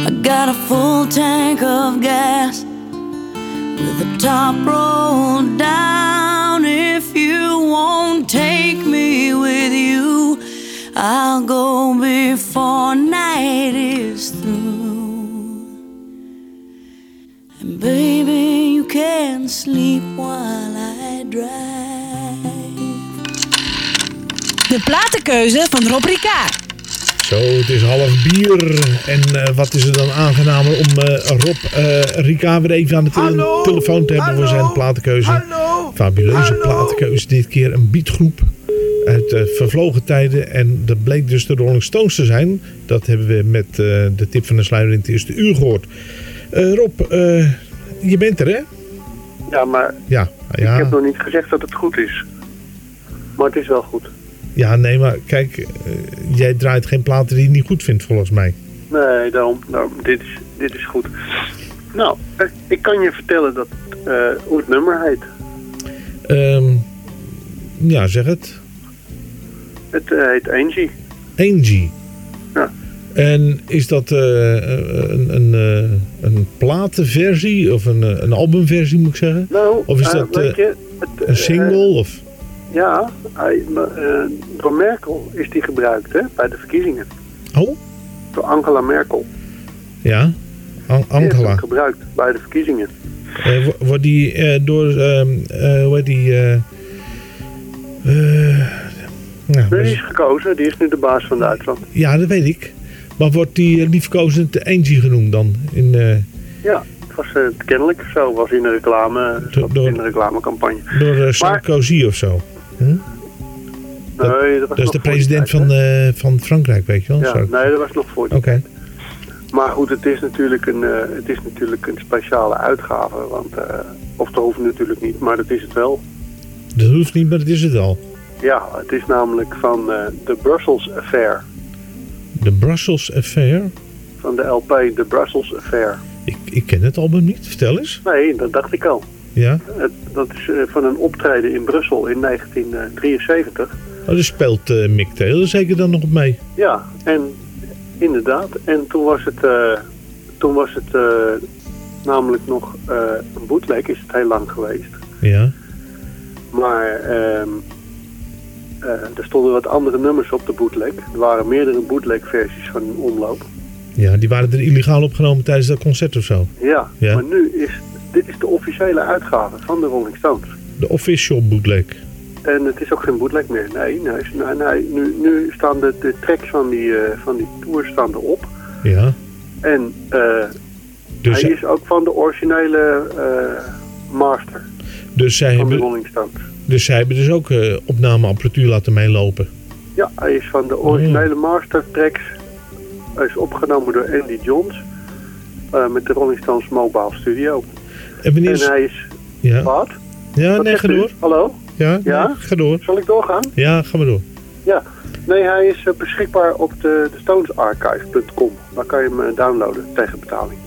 I got a full tank of gas with the top rolled down. If you won't take me with you, I'll go before night is through. And baby, you can sleep while I drive. De platenkeuze van Rob Ricard. Zo, het is half bier. En eh, wat is er dan aangenamer om eh, Rob eh Ricard weer even aan de tele- telefoon te hebben voor zijn platenkeuze. Fabuleuze platenkeuze. Dit keer een beatgroep uit eh, vervlogen tijden. En dat bleek dus de Rolling Stones te zijn. Dat hebben we met eh, de tip van de sluier in het eerste uur gehoord. Eh, Rob, eh, je bent er hè? Ja, maar Ja, ja. ik heb nog niet gezegd dat het goed is. Maar het is wel goed. Ja, nee, maar kijk, eh, jij draait geen platen die je niet goed vindt volgens mij. Nee, daarom. Nou, dit, is, dit is goed. Nou, eh, ik kan je vertellen dat, eh, hoe het nummer heet. Ehm, ja, zeg het. Het heet Angie. Angie. Ja. En is dat eh, een, een, een platenversie of een, een albumversie moet ik zeggen? Nou, of is dat je, het, een single? of? Ja, hij, eh, door Merkel is die gebruikt hè, bij de verkiezingen. Oh? Door Angela Merkel. Ja, An- Die Ankela. hem gebruikt bij de verkiezingen. Eh, wo- wordt die eh, door, ehm eh, hoe heet die, eh, eh, ja, Die is gekozen, die is nu de baas van Duitsland. ja, dat weet ik. Maar wordt die liefkozend de Angie genoemd dan? In, Ja, het was kennelijk zo, was in de reclame, in de reclamecampagne. door Sarkozy of zo? Hm? Nee, dat was Dat is de president tijd, van, eh, van Frankrijk, weet je wel? Ja, nee, dat was nog voor die Oké. Maar goed, het is natuurlijk een, eh, het is natuurlijk een speciale uitgave. Want, eh, of dat hoeft natuurlijk niet, maar dat is het wel. Dat hoeft niet, maar dat is het al. Ja, het is namelijk van eh, The Brussels Affair. The Brussels Affair. Van de LP The Brussels Affair. Ik, ik ken het album niet, vertel eens. Nee, dat dacht ik al. Ja? Dat is eh, van een optreden in Brussel in 1973. Oh, daar speelt eh, Mick Taylor zeker dan nog mee. Ja, en inderdaad. En toen was het, eh, toen was het namelijk nog een bootleg, is het heel lang geweest. Ja. Maar ehm, eh, er stonden wat andere nummers op de bootleg. Er waren meerdere bootleg versies van omloop. Ja, die waren er illegaal opgenomen tijdens dat concert of zo. Ja, Ja. maar nu is, dit is de officiële uitgave van de Rolling Stones. De official bootleg. En het is ook geen bootleg meer. Nee, nee, nee. Nu, nu staan de, de tracks van die, eh, van die tour staan erop. Ja. En eh, Dus, hij is ook van de originele eh, master dus, zij van de hebben, Rolling Stones. dus zij hebben dus ook opnameapparatuur laten meelopen. Ja, hij is van de originele master tracks. Hij is opgenomen door Andy Johns. met de Rolling Stones Mobile Studio. En wanneer is- hij is... Ja. Wat? Ja, Wat nee, ga door. Hallo? Ja, Ja? nee, ga door. Zal ik doorgaan? Ja, ga maar door. Ja. Nee, hij is eh, beschikbaar op de, de stonesarchive.com. Daar kan je hem eh, downloaden tegen betaling.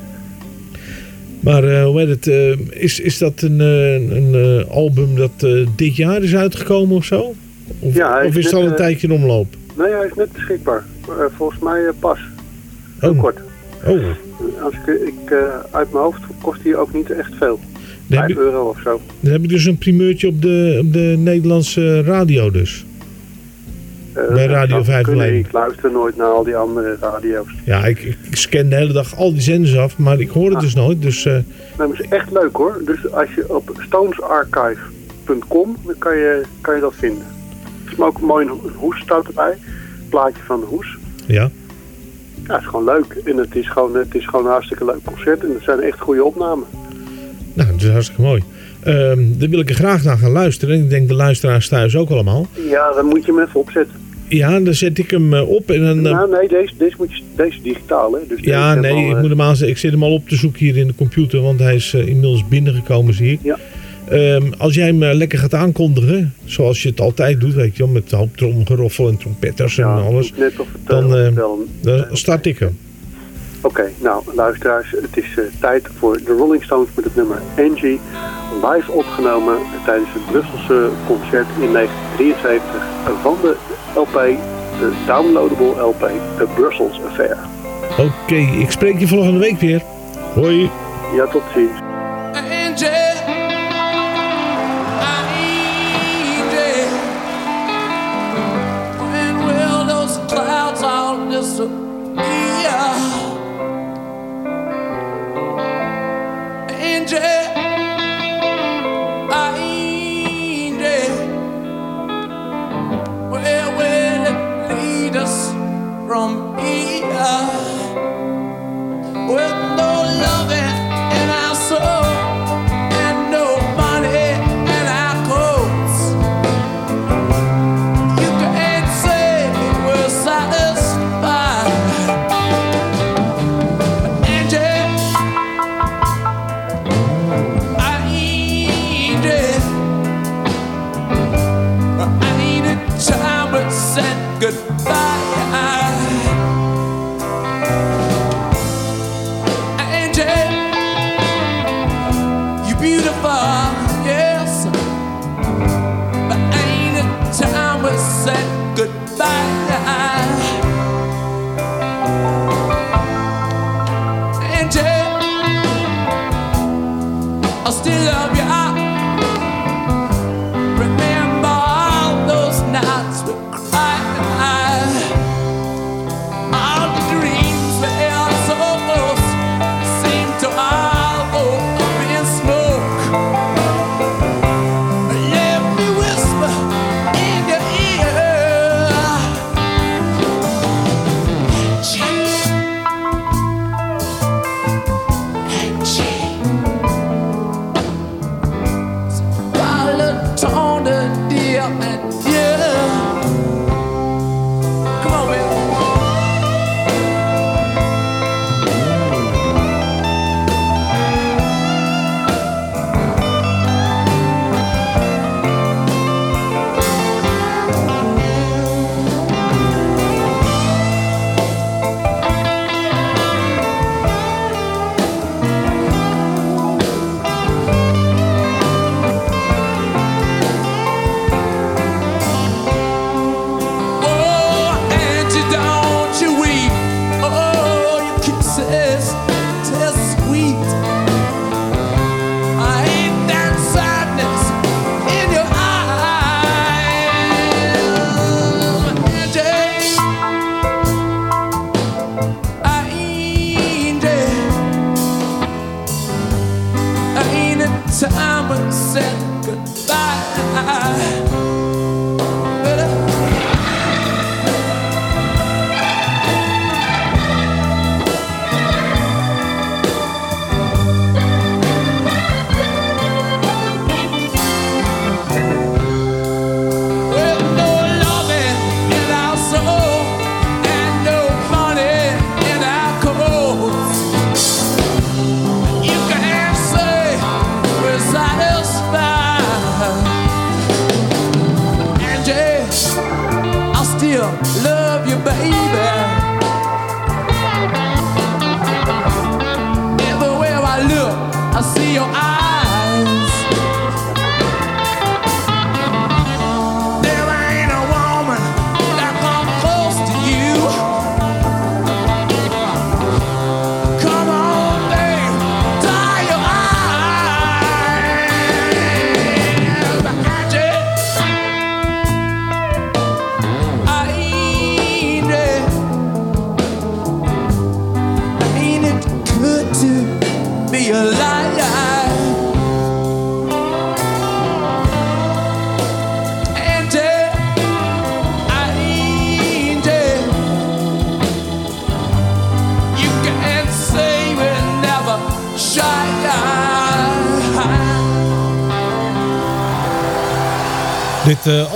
Maar eh, hoe heet het? is, is dat een, een album dat dit jaar is uitgekomen of zo? Of, Ja, of is het al een tijdje in omloop? Nee, hij is net beschikbaar. Volgens mij pas. Heel Oh. kort. Oh, Als ik, ik eh, uit mijn hoofd kost hij ook niet echt veel. Dan heb 5 je- euro of zo. dan heb ik dus een primeurtje op de, op de Nederlandse radio dus. Eh, Bij Radio zou 501. kunnen. Ik luister nooit naar al die andere radio's. Ja, ik, ik scan de hele dag al die zenders af, maar ik hoor het dus nooit. Dus eh, Nee, maar het is echt leuk hoor. Dus als je op stonesarchive.com, dan kan je, kan je dat vinden. Er is ook een mooi een hoes staat erbij. Een plaatje van de hoes. ja. Ja, het is gewoon leuk. En het is gewoon, het is gewoon een hartstikke leuk concert. En het zijn echt goede opnamen. Nou, dat is hartstikke mooi. Ehm daar wil ik er graag naar gaan luisteren. En ik denk de luisteraars thuis ook allemaal. Ja, dan moet je hem even opzetten. Ja, dan zet ik hem eh, op en dan... eh, nou, nee, deze, deze, moet je, deze digitaal, hè. Dus ja, nee, ik, moet hem aan, ik zit hem al op te zoeken hier in de computer, want hij is eh, inmiddels binnengekomen, zie ik. Ja. Ehm, als jij hem eh, lekker gaat aankondigen, zoals je het altijd doet, weet je wel, met hoop tromgeroffel en trompetters en alles, dan, eh, vertellen. dan start ik hem. Oké, nou luisteraars, het is eh, tijd voor de Rolling Stones met het nummer Angie. Live opgenomen tijdens het Brusselse concert in 1973 van de LP, de downloadable LP, The Brussels Affair. Oké, ik spreek je volgende week weer. Hoi. Ja, tot ziens. From here? With no loving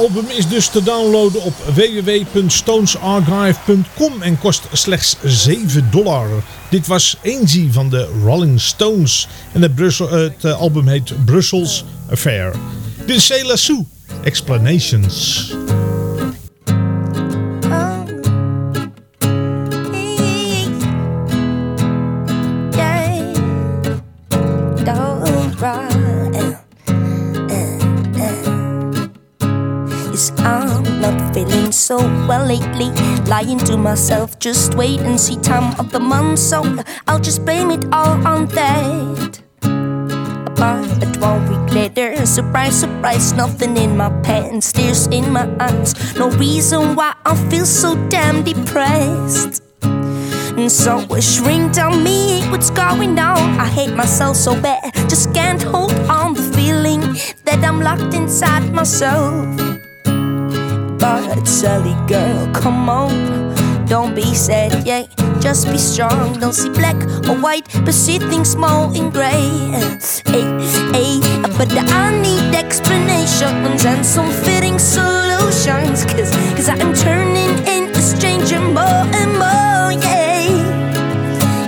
album is dus te downloaden op www.stonesarchive.com en kost slechts 7 dollar. Dit was Angie van de Rolling Stones en het, eh, album heet Brussels Affair. Dit is Sue, Explanations. Feeling so well lately. Lying to myself, just wait and see time of the month. So I'll just blame it all on that. But one week later, surprise, surprise, nothing in my pants, tears in my eyes. No reason why I feel so damn depressed. And so I shrink down me, what's going on? I hate myself so bad, just can't hold on the feeling that I'm locked inside myself. But Sally girl, come on, don't be sad, yeah, just be strong. Don't see black or white, but see things small and gray. Hey, hey, but I need explanations and some fitting solutions, cause, cause I'm turning into stranger more and more, yeah.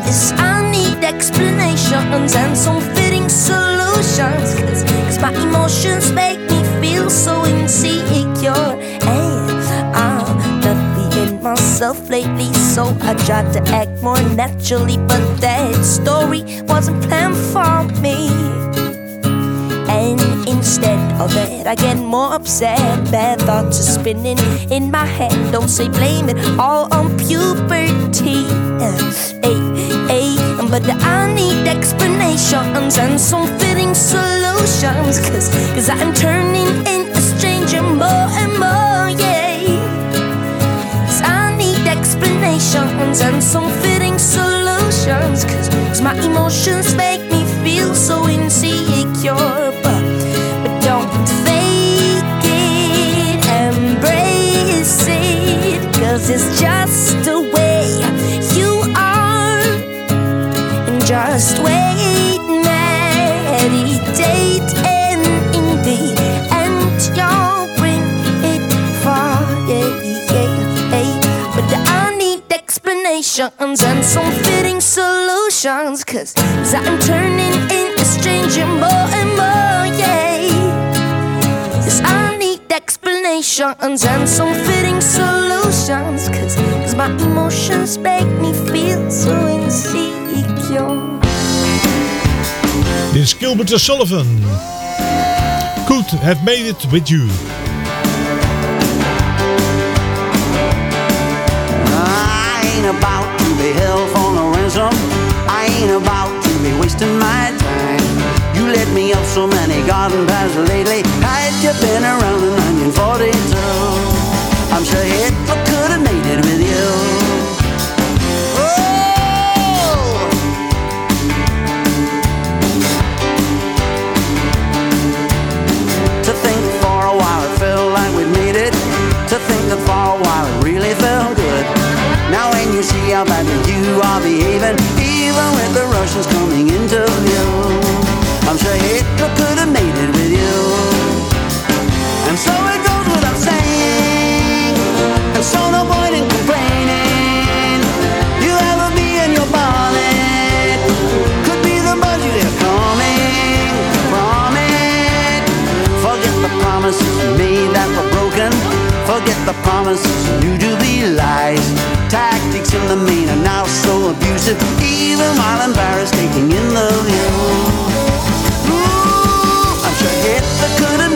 Yes, I need explanations and some fitting solutions. Cause, cause my emotions make me feel so insecure. Myself lately, so I tried to act more naturally. But that story wasn't planned for me. And instead of that, I get more upset. Bad thoughts are spinning in my head. Don't say blame it all on puberty. Hey, hey, but I need explanations and some fitting solutions. Cause, cause I'm turning into a stranger more and more, explanations and some fitting solutions. Cause, cause my emotions make me feel so insecure. But explanations and some fitting solutions. Cause, cause I'm turning into a stranger more and more, yeah. Cause I need explanations and some fitting solutions. Cause, cause my emotions make me feel so insecure. Dit is Gilbert Sullivan. Could have made it with you. I ain't about the hell for no ransom. I ain't about to be wasting my time. You lit me up so many garden paths lately. I'd you been around the 1942? I'm sure Hitler could have made it with you. Oh! To think for a while it felt like we made it. To think that for a while it really felt you see how badly you are behaving, even with the Russians coming into view. I'm sure Hitler could forget the promises you do be lies. Tactics in the main are now so abusive, even while embarrassed, taking in the view. Ooh, I'm sure Hitler could have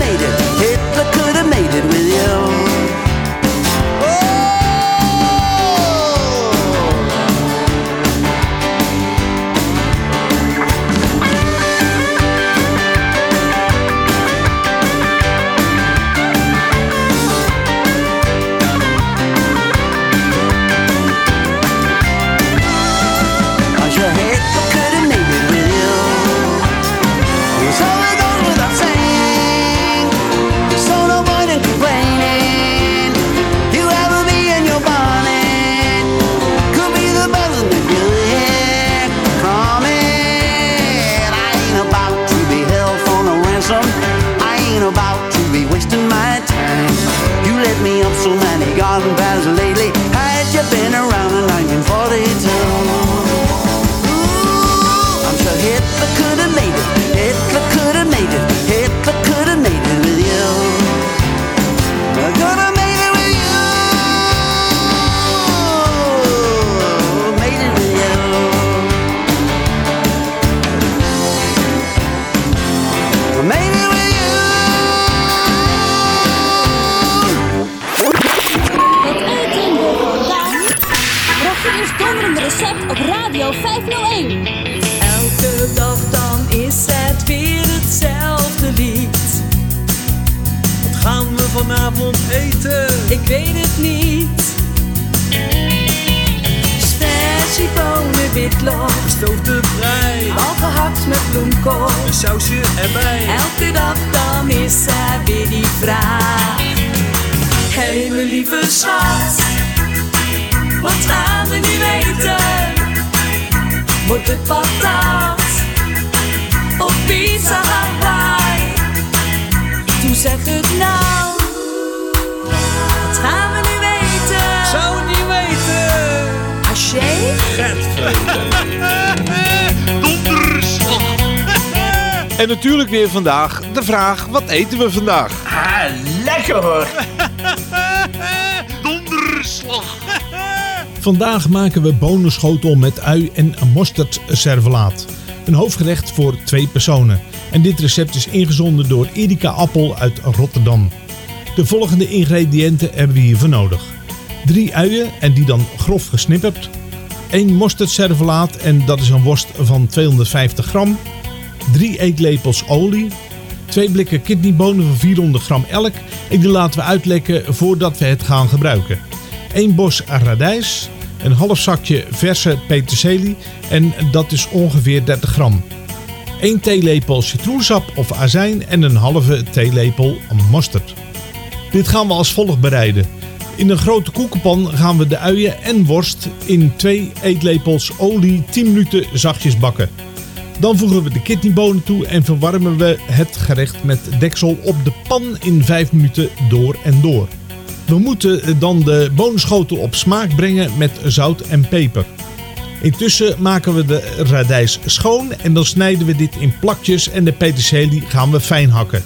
vandaag de vraag, wat eten we vandaag? Ah, lekker hoor. <laughs> Donderslag. <laughs> Vandaag maken we bonenschotel met ui en mosterdservelaat. Een hoofdgerecht voor twee personen. En dit recept is ingezonden door Erika Appel uit Rotterdam. De volgende ingrediënten hebben we hiervoor nodig. Drie uien en die dan grof gesnipperd. 1 mosterdservelaat en dat is een worst van 250 gram. 3 eetlepels olie. 2 blikken kidneybonen van 400 gram elk. En die laten we uitlekken voordat we het gaan gebruiken. 1 bos radijs. Een half zakje verse peterselie en dat is ongeveer 30 gram. 1 theelepel citroensap of azijn en een halve theelepel mosterd. Dit gaan we als volgt bereiden. In een grote koekenpan gaan we de uien en worst in 2 eetlepels olie 10 minuten zachtjes bakken. Dan voegen we de kidneybonen toe en verwarmen we het gerecht met deksel op de pan in 5 minuten door en door. We moeten dan de bonenschotel op smaak brengen met zout en peper. Intussen maken we de radijs schoon en dan snijden we dit in plakjes en de peterselie gaan we fijn hakken.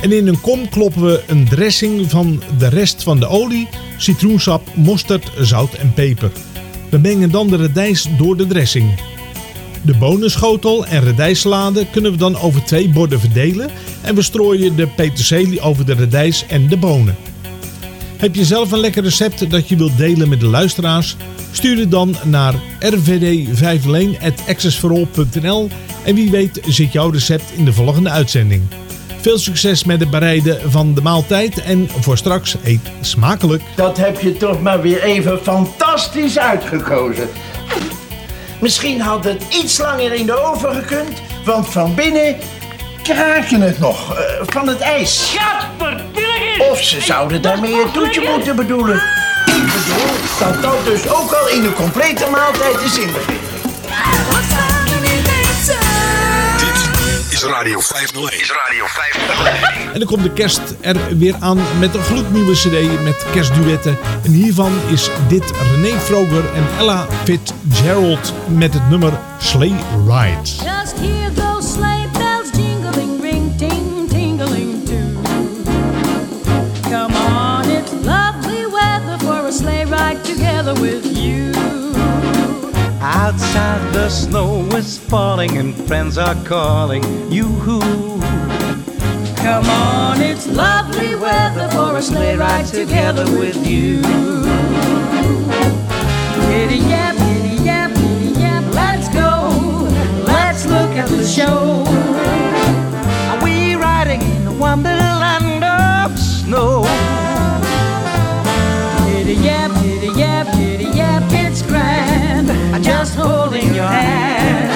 En in een kom kloppen we een dressing van de rest van de olie, citroensap, mosterd, zout en peper. We mengen dan de radijs door de dressing. De bonenschotel en radijssalade kunnen we dan over twee borden verdelen en we strooien de peterselie over de radijs en de bonen. Heb je zelf een lekker recept dat je wilt delen met de luisteraars? Stuur het dan naar rvd501.accessforall.nl en wie weet zit jouw recept in de volgende uitzending. Veel succes met het bereiden van de maaltijd en voor straks eet smakelijk. Dat heb je toch maar weer even fantastisch uitgekozen. Misschien had het iets langer in de oven gekund, want van binnen kraken het nog eh, van het ijs. Of ze zouden daarmee een toetje moeten bedoelen. Ik bedoel, dat dat dus ook al in een complete maaltijd is inbegrepen. Radio 501. Is Radio 501. En dan komt de kerst er weer aan met een gloednieuwe cd met kerstduetten. En hiervan is dit René Vroger en Ella Fitzgerald met het nummer Sleigh Ride. Just hear Outside the snow is falling and friends are calling you. who Come on, it's lovely weather for a sleigh ride together with you. Giddy yap, giddy yap, giddy yap, let's go. Let's look at the show. Just holding your hand.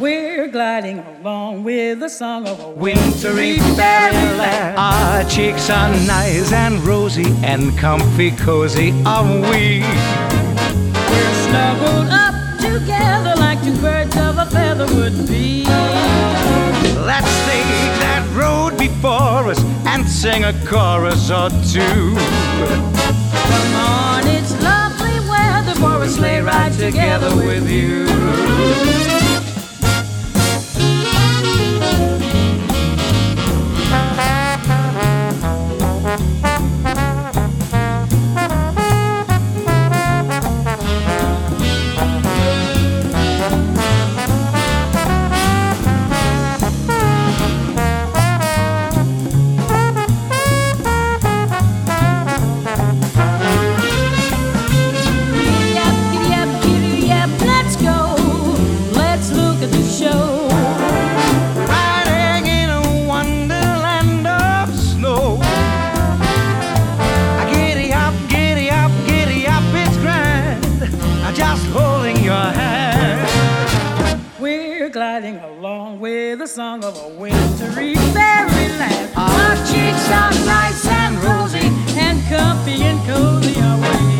We're gliding along with the song of a wintry fairyland. Our cheeks are nice and rosy and comfy cozy are we. We're snuggled up together like two birds of a feather would be. Let's take that road before us and sing a chorus or two. Come on, it's lovely weather for a sleigh ride together with you. Cheeks are nice and rosy and comfy and cozy are we.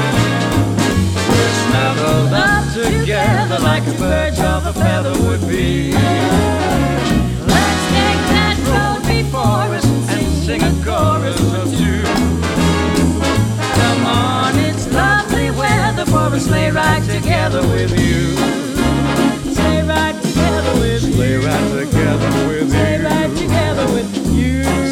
We're snuggled up together like a bird of a feather would be. Let's take that road before us and sing a chorus or two. Come on, it's lovely weather for a sleigh ride together with you. Sleigh ride together with you. Sleigh ride together with you. Sleigh ride together with you.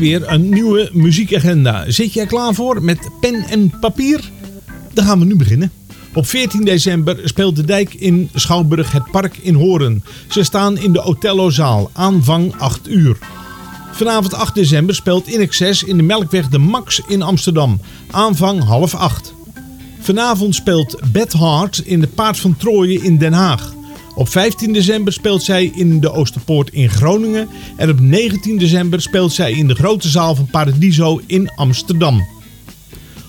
Weer, een nieuwe muziekagenda. Zit jij klaar voor met pen en papier? Dan gaan we nu beginnen. Op 14 december speelt de dijk in Schouwburg het Park in Horen. Ze staan in de Otellozaal, aanvang 8 uur. Vanavond 8 december speelt In in de Melkweg de Max in Amsterdam, aanvang half 8. Vanavond speelt Beth Hart in de Paard van Trooien in Den Haag. Op 15 december speelt zij in de Oosterpoort in Groningen. En op 19 december speelt zij in de grote zaal van Paradiso in Amsterdam.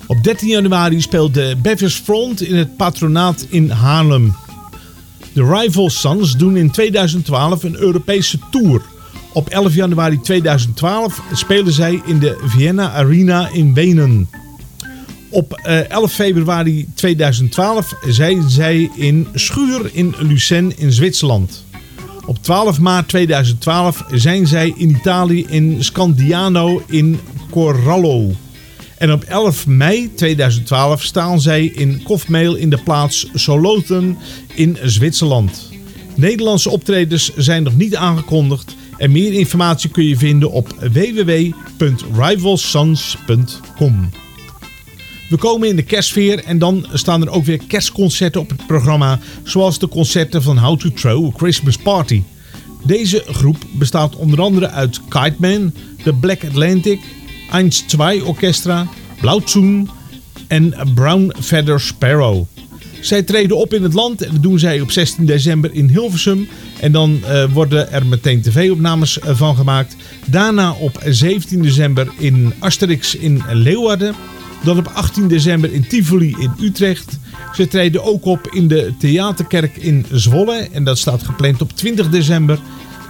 Op 13 januari speelt de Bevis Front in het patronaat in Haarlem. De Rival Sons doen in 2012 een Europese tour. Op 11 januari 2012 spelen zij in de Vienna Arena in Wenen. Op eh, 11 februari 2012 zijn zij in Schuur in Lucerne in Zwitserland. Op 12 maart 2012 zijn zij in Italië in Scandiano in Corallo. En op 11 mei 2012 staan zij in Kofmeel in de plaats Solothurn in Zwitserland. Nederlandse optredens zijn nog niet aangekondigd en meer informatie kun je vinden op www.rivalsons.com. We komen in de kerstsfeer en dan staan er ook weer kerstconcerten op het programma, zoals de concerten van How to Throw a Christmas Party. Deze groep bestaat onder andere uit Kite The Black Atlantic, 1-2 Orchestra, Blauwzoen en Brown Feather Sparrow. Zij treden op in het land en dat doen zij op 16 december in Hilversum. En dan eh, worden er meteen tv-opnames eh, van gemaakt. Daarna op 17 december in Asterix in Leeuwarden. Dan op 18 december in Tivoli in Utrecht. Ze treden ook op in de Theaterkerk in Zwolle. En dat staat gepland op 20 december.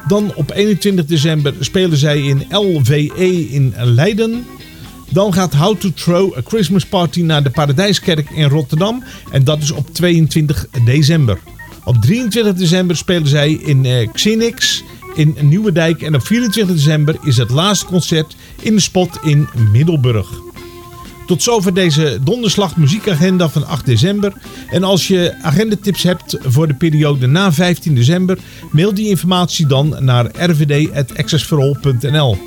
Dan op 21 december spelen zij in LVE in Leiden. Dan gaat How to Throw a Christmas Party naar de Paradijskerk in Rotterdam. En dat is op 22 december. Op 23 december spelen zij in eh, Xenix in Nieuwedijk. En op 24 december is het laatste concert in de spot in Middelburg. Tot zover deze donderslag muziekagenda van 8 december. En als je agendatips hebt voor de periode na 15 december, mail die informatie dan naar rvd.accessforall.nl.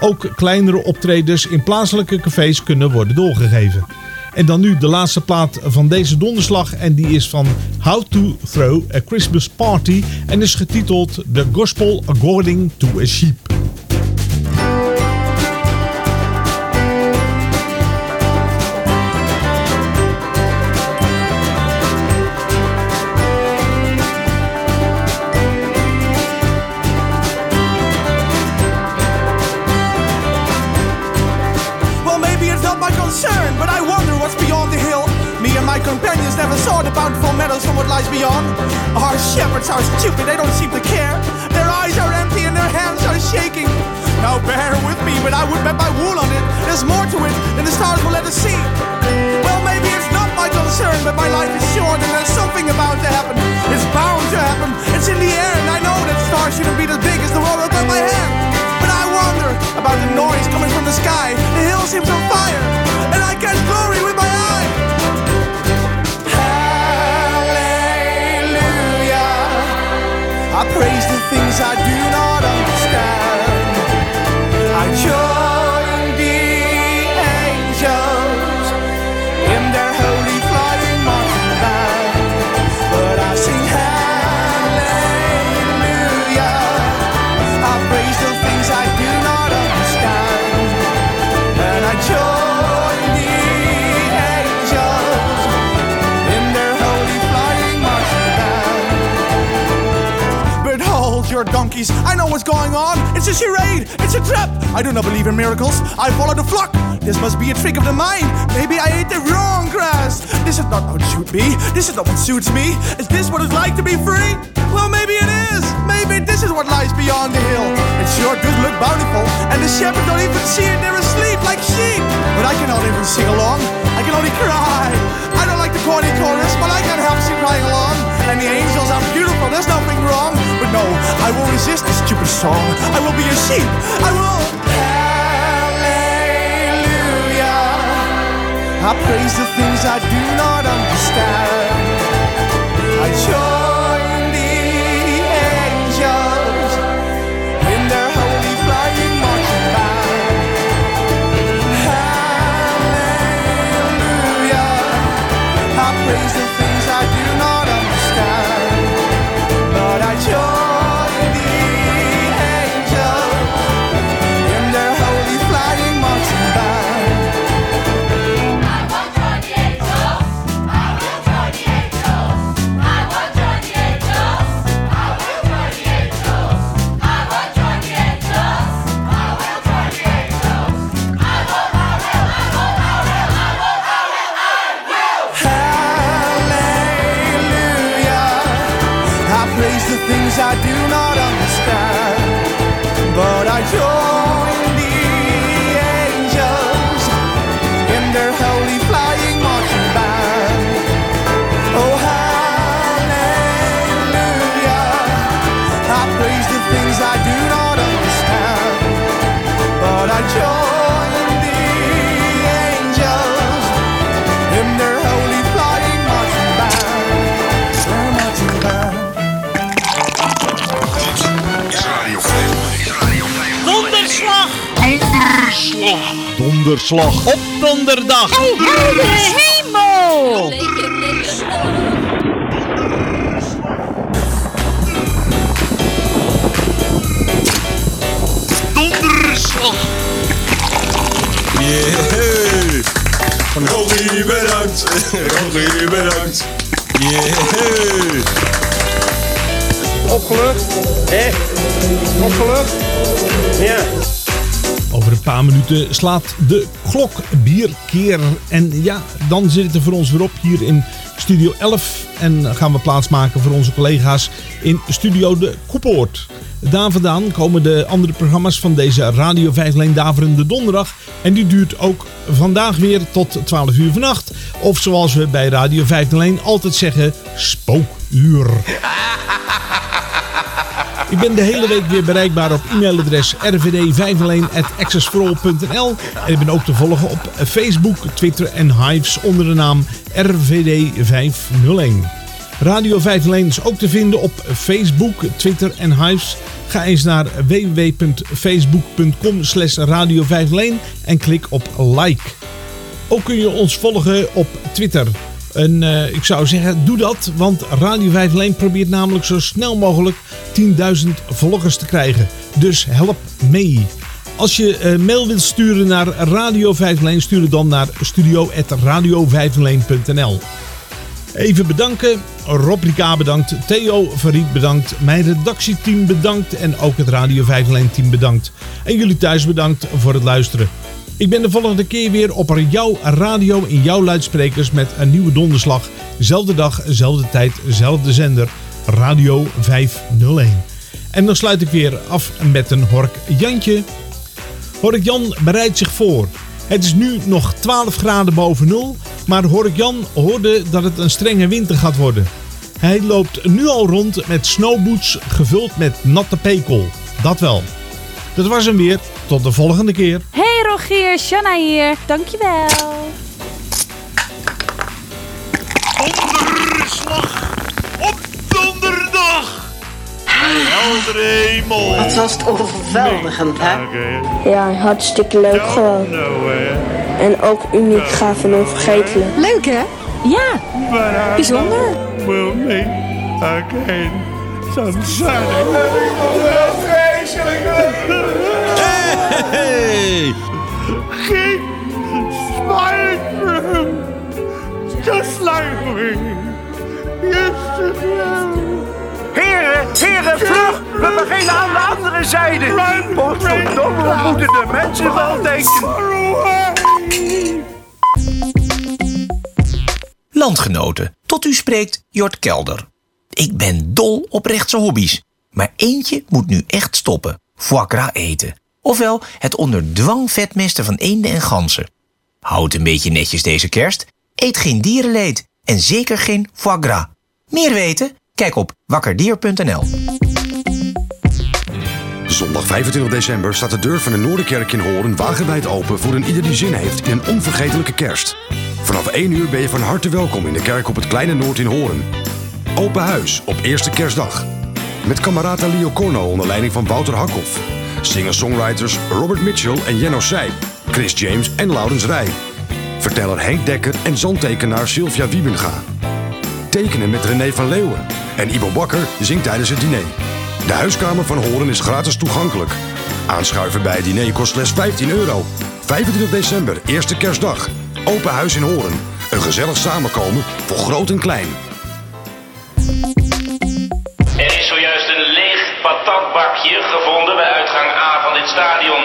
Ook kleinere optredens in plaatselijke cafés kunnen worden doorgegeven. En dan nu de laatste plaat van deze donderslag. En die is van How to Throw a Christmas Party. En is getiteld The Gospel According to a Sheep. Companions never saw the bountiful meadows from what lies beyond. Our shepherds are stupid, they don't seem to care. Their eyes are empty and their hands are shaking. Now bear with me, but I would bet my wool on it. There's more to it than the stars will let us see. Well, maybe it's not my concern, but my life is short and there's something about to happen. It's bound to happen. It's in the air, and I know that stars shouldn't be as big as the world above my head. But I wonder about the noise coming from the sky. The hill seems on fire, and I catch glory with my I do donkeys, I know what's going on. It's a charade, it's a trap. I do not believe in miracles, I follow the flock. This must be a trick of the mind. Maybe I ate the wrong grass. This is not how it should be. This is not what suits me. Is this what it's like to be free? Well, maybe it is. Maybe this is what lies beyond the hill. It sure does look bountiful, and the shepherds don't even see it. They're asleep like sheep. But I cannot even sing along. I can only cry. I don't like the corny chorus, but I can't help sing crying along. And the angels are beautiful. There's nothing wrong. But no, I will resist this stupid song. I will be a sheep. I will. Hallelujah. I praise the things I do not understand. I join Donderslag. Op donderdag! Heldere hemel! Donderslag! Yeah. Rogie, bedankt. Rogie, bedankt. Yeah. Opgelucht? Hé? Opgelucht? Ja. Paar minuten slaat de klok bierkeer. En ja, dan zit het er voor ons weer op hier in Studio 11. En gaan we plaatsmaken voor onze collega's in Studio de Koepoort. Daar vandaan komen de andere programma's van deze Radio 5 Leen Daverende Donderdag. En die duurt ook vandaag weer tot 12 uur vannacht. Of zoals we bij Radio 5 Leen altijd zeggen, spookuur. Ik ben de hele week weer bereikbaar op e-mailadres rvd501.accessforall.nl En ik ben ook te volgen op Facebook, Twitter en Hives onder de naam RVD501. Radio 501 is ook te vinden op Facebook, Twitter en Hives. Ga eens naar www.facebook.com slash radio 501 en klik op like. Ook kun je ons volgen op Twitter. En eh, ik zou zeggen, doe dat, want Radio 501 probeert namelijk zo snel mogelijk 10.000 volgers te krijgen. Dus help mee. Als je eh, mail wilt sturen naar Radio 501, stuur het dan naar studio.radio501.nl Even bedanken. Rob Rika bedankt. Theo Verriet bedankt. Mijn redactieteam bedankt. En ook het Radio 501 team bedankt. En jullie thuis bedankt voor het luisteren. Ik ben de volgende keer weer op jouw radio in jouw luidsprekers met een nieuwe donderslag. Zelfde dag, zelfde tijd, zelfde zender. Radio 501. En dan sluit ik weer af met een Hork Jantje. Hork Jan bereidt zich voor. Het is nu nog 12 graden boven nul, maar Hork Jan hoorde dat het een strenge winter gaat worden. Hij loopt nu al rond met snowboots gevuld met natte pekel. Dat wel. Dat was hem weer. Tot de volgende keer. Rogier, Shanna hier. Dankjewel. Donderslag op donderdag. Heldere hemel. Wat was het overweldigend, hè? Ja, hartstikke leuk gewoon. En ook uniek, gaaf en onvergetelijk. Leuk hè? Ja, bijzonder. Will meet again sometime. Hey! Keep smiling just like we used to. Heren, heren, vlug! We beginnen aan de andere zijde. Potverdomme, we moeten de mensen wel denken. Landgenoten, tot u spreekt Jort Kelder. Ik ben dol op rechtse hobby's. Maar eentje moet nu echt stoppen. Foie eten. Ofwel het onder dwang vetmesten van eenden en ganzen. Houd een beetje netjes deze kerst. Eet geen dierenleed. En zeker geen foie gras. Meer weten? Kijk op wakkerdier.nl. Zondag 25 december staat de deur van de Noorderkerk in Hoorn wagenwijd open voor een ieder die zin heeft in een onvergetelijke kerst. Vanaf 1 uur ben je van harte welkom in de kerk op het Kleine Noord in Hoorn. Open huis op eerste kerstdag. Met kamerata Leo Corno onder leiding van Wouter Hakhoff. Singer-songwriters Robert Mitchell en Jenno Seij. Chris James en Laurens Rij. Verteller Henk Dekker en zandtekenaar Sylvia Wiebenga. Tekenen met René van Leeuwen. En Ibo Bakker zingt tijdens het diner. De huiskamer van Horen is gratis toegankelijk. Aanschuiven bij het diner kost slechts 15 euro. 25 december, eerste kerstdag. Open huis in Horen. Een gezellig samenkomen voor groot en klein. Er is zojuist een patatbakje gevonden bij uitgang A van dit stadion.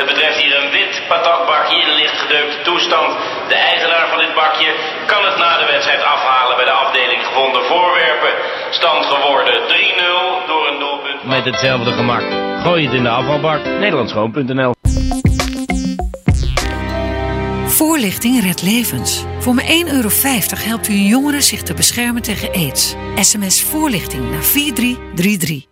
Het betreft hier een wit patatbakje in licht gedeukte toestand. De eigenaar van dit bakje kan het na de wedstrijd afhalen bij de afdeling gevonden voorwerpen. Stand geworden 3-0 door een doelpunt. Met hetzelfde gemak. Gooi het in de afvalbak. Nederlandschoon.nl Voorlichting redt levens. Voor maar 1,50 euro helpt u een jongere zich te beschermen tegen aids. SMS voorlichting naar 4333.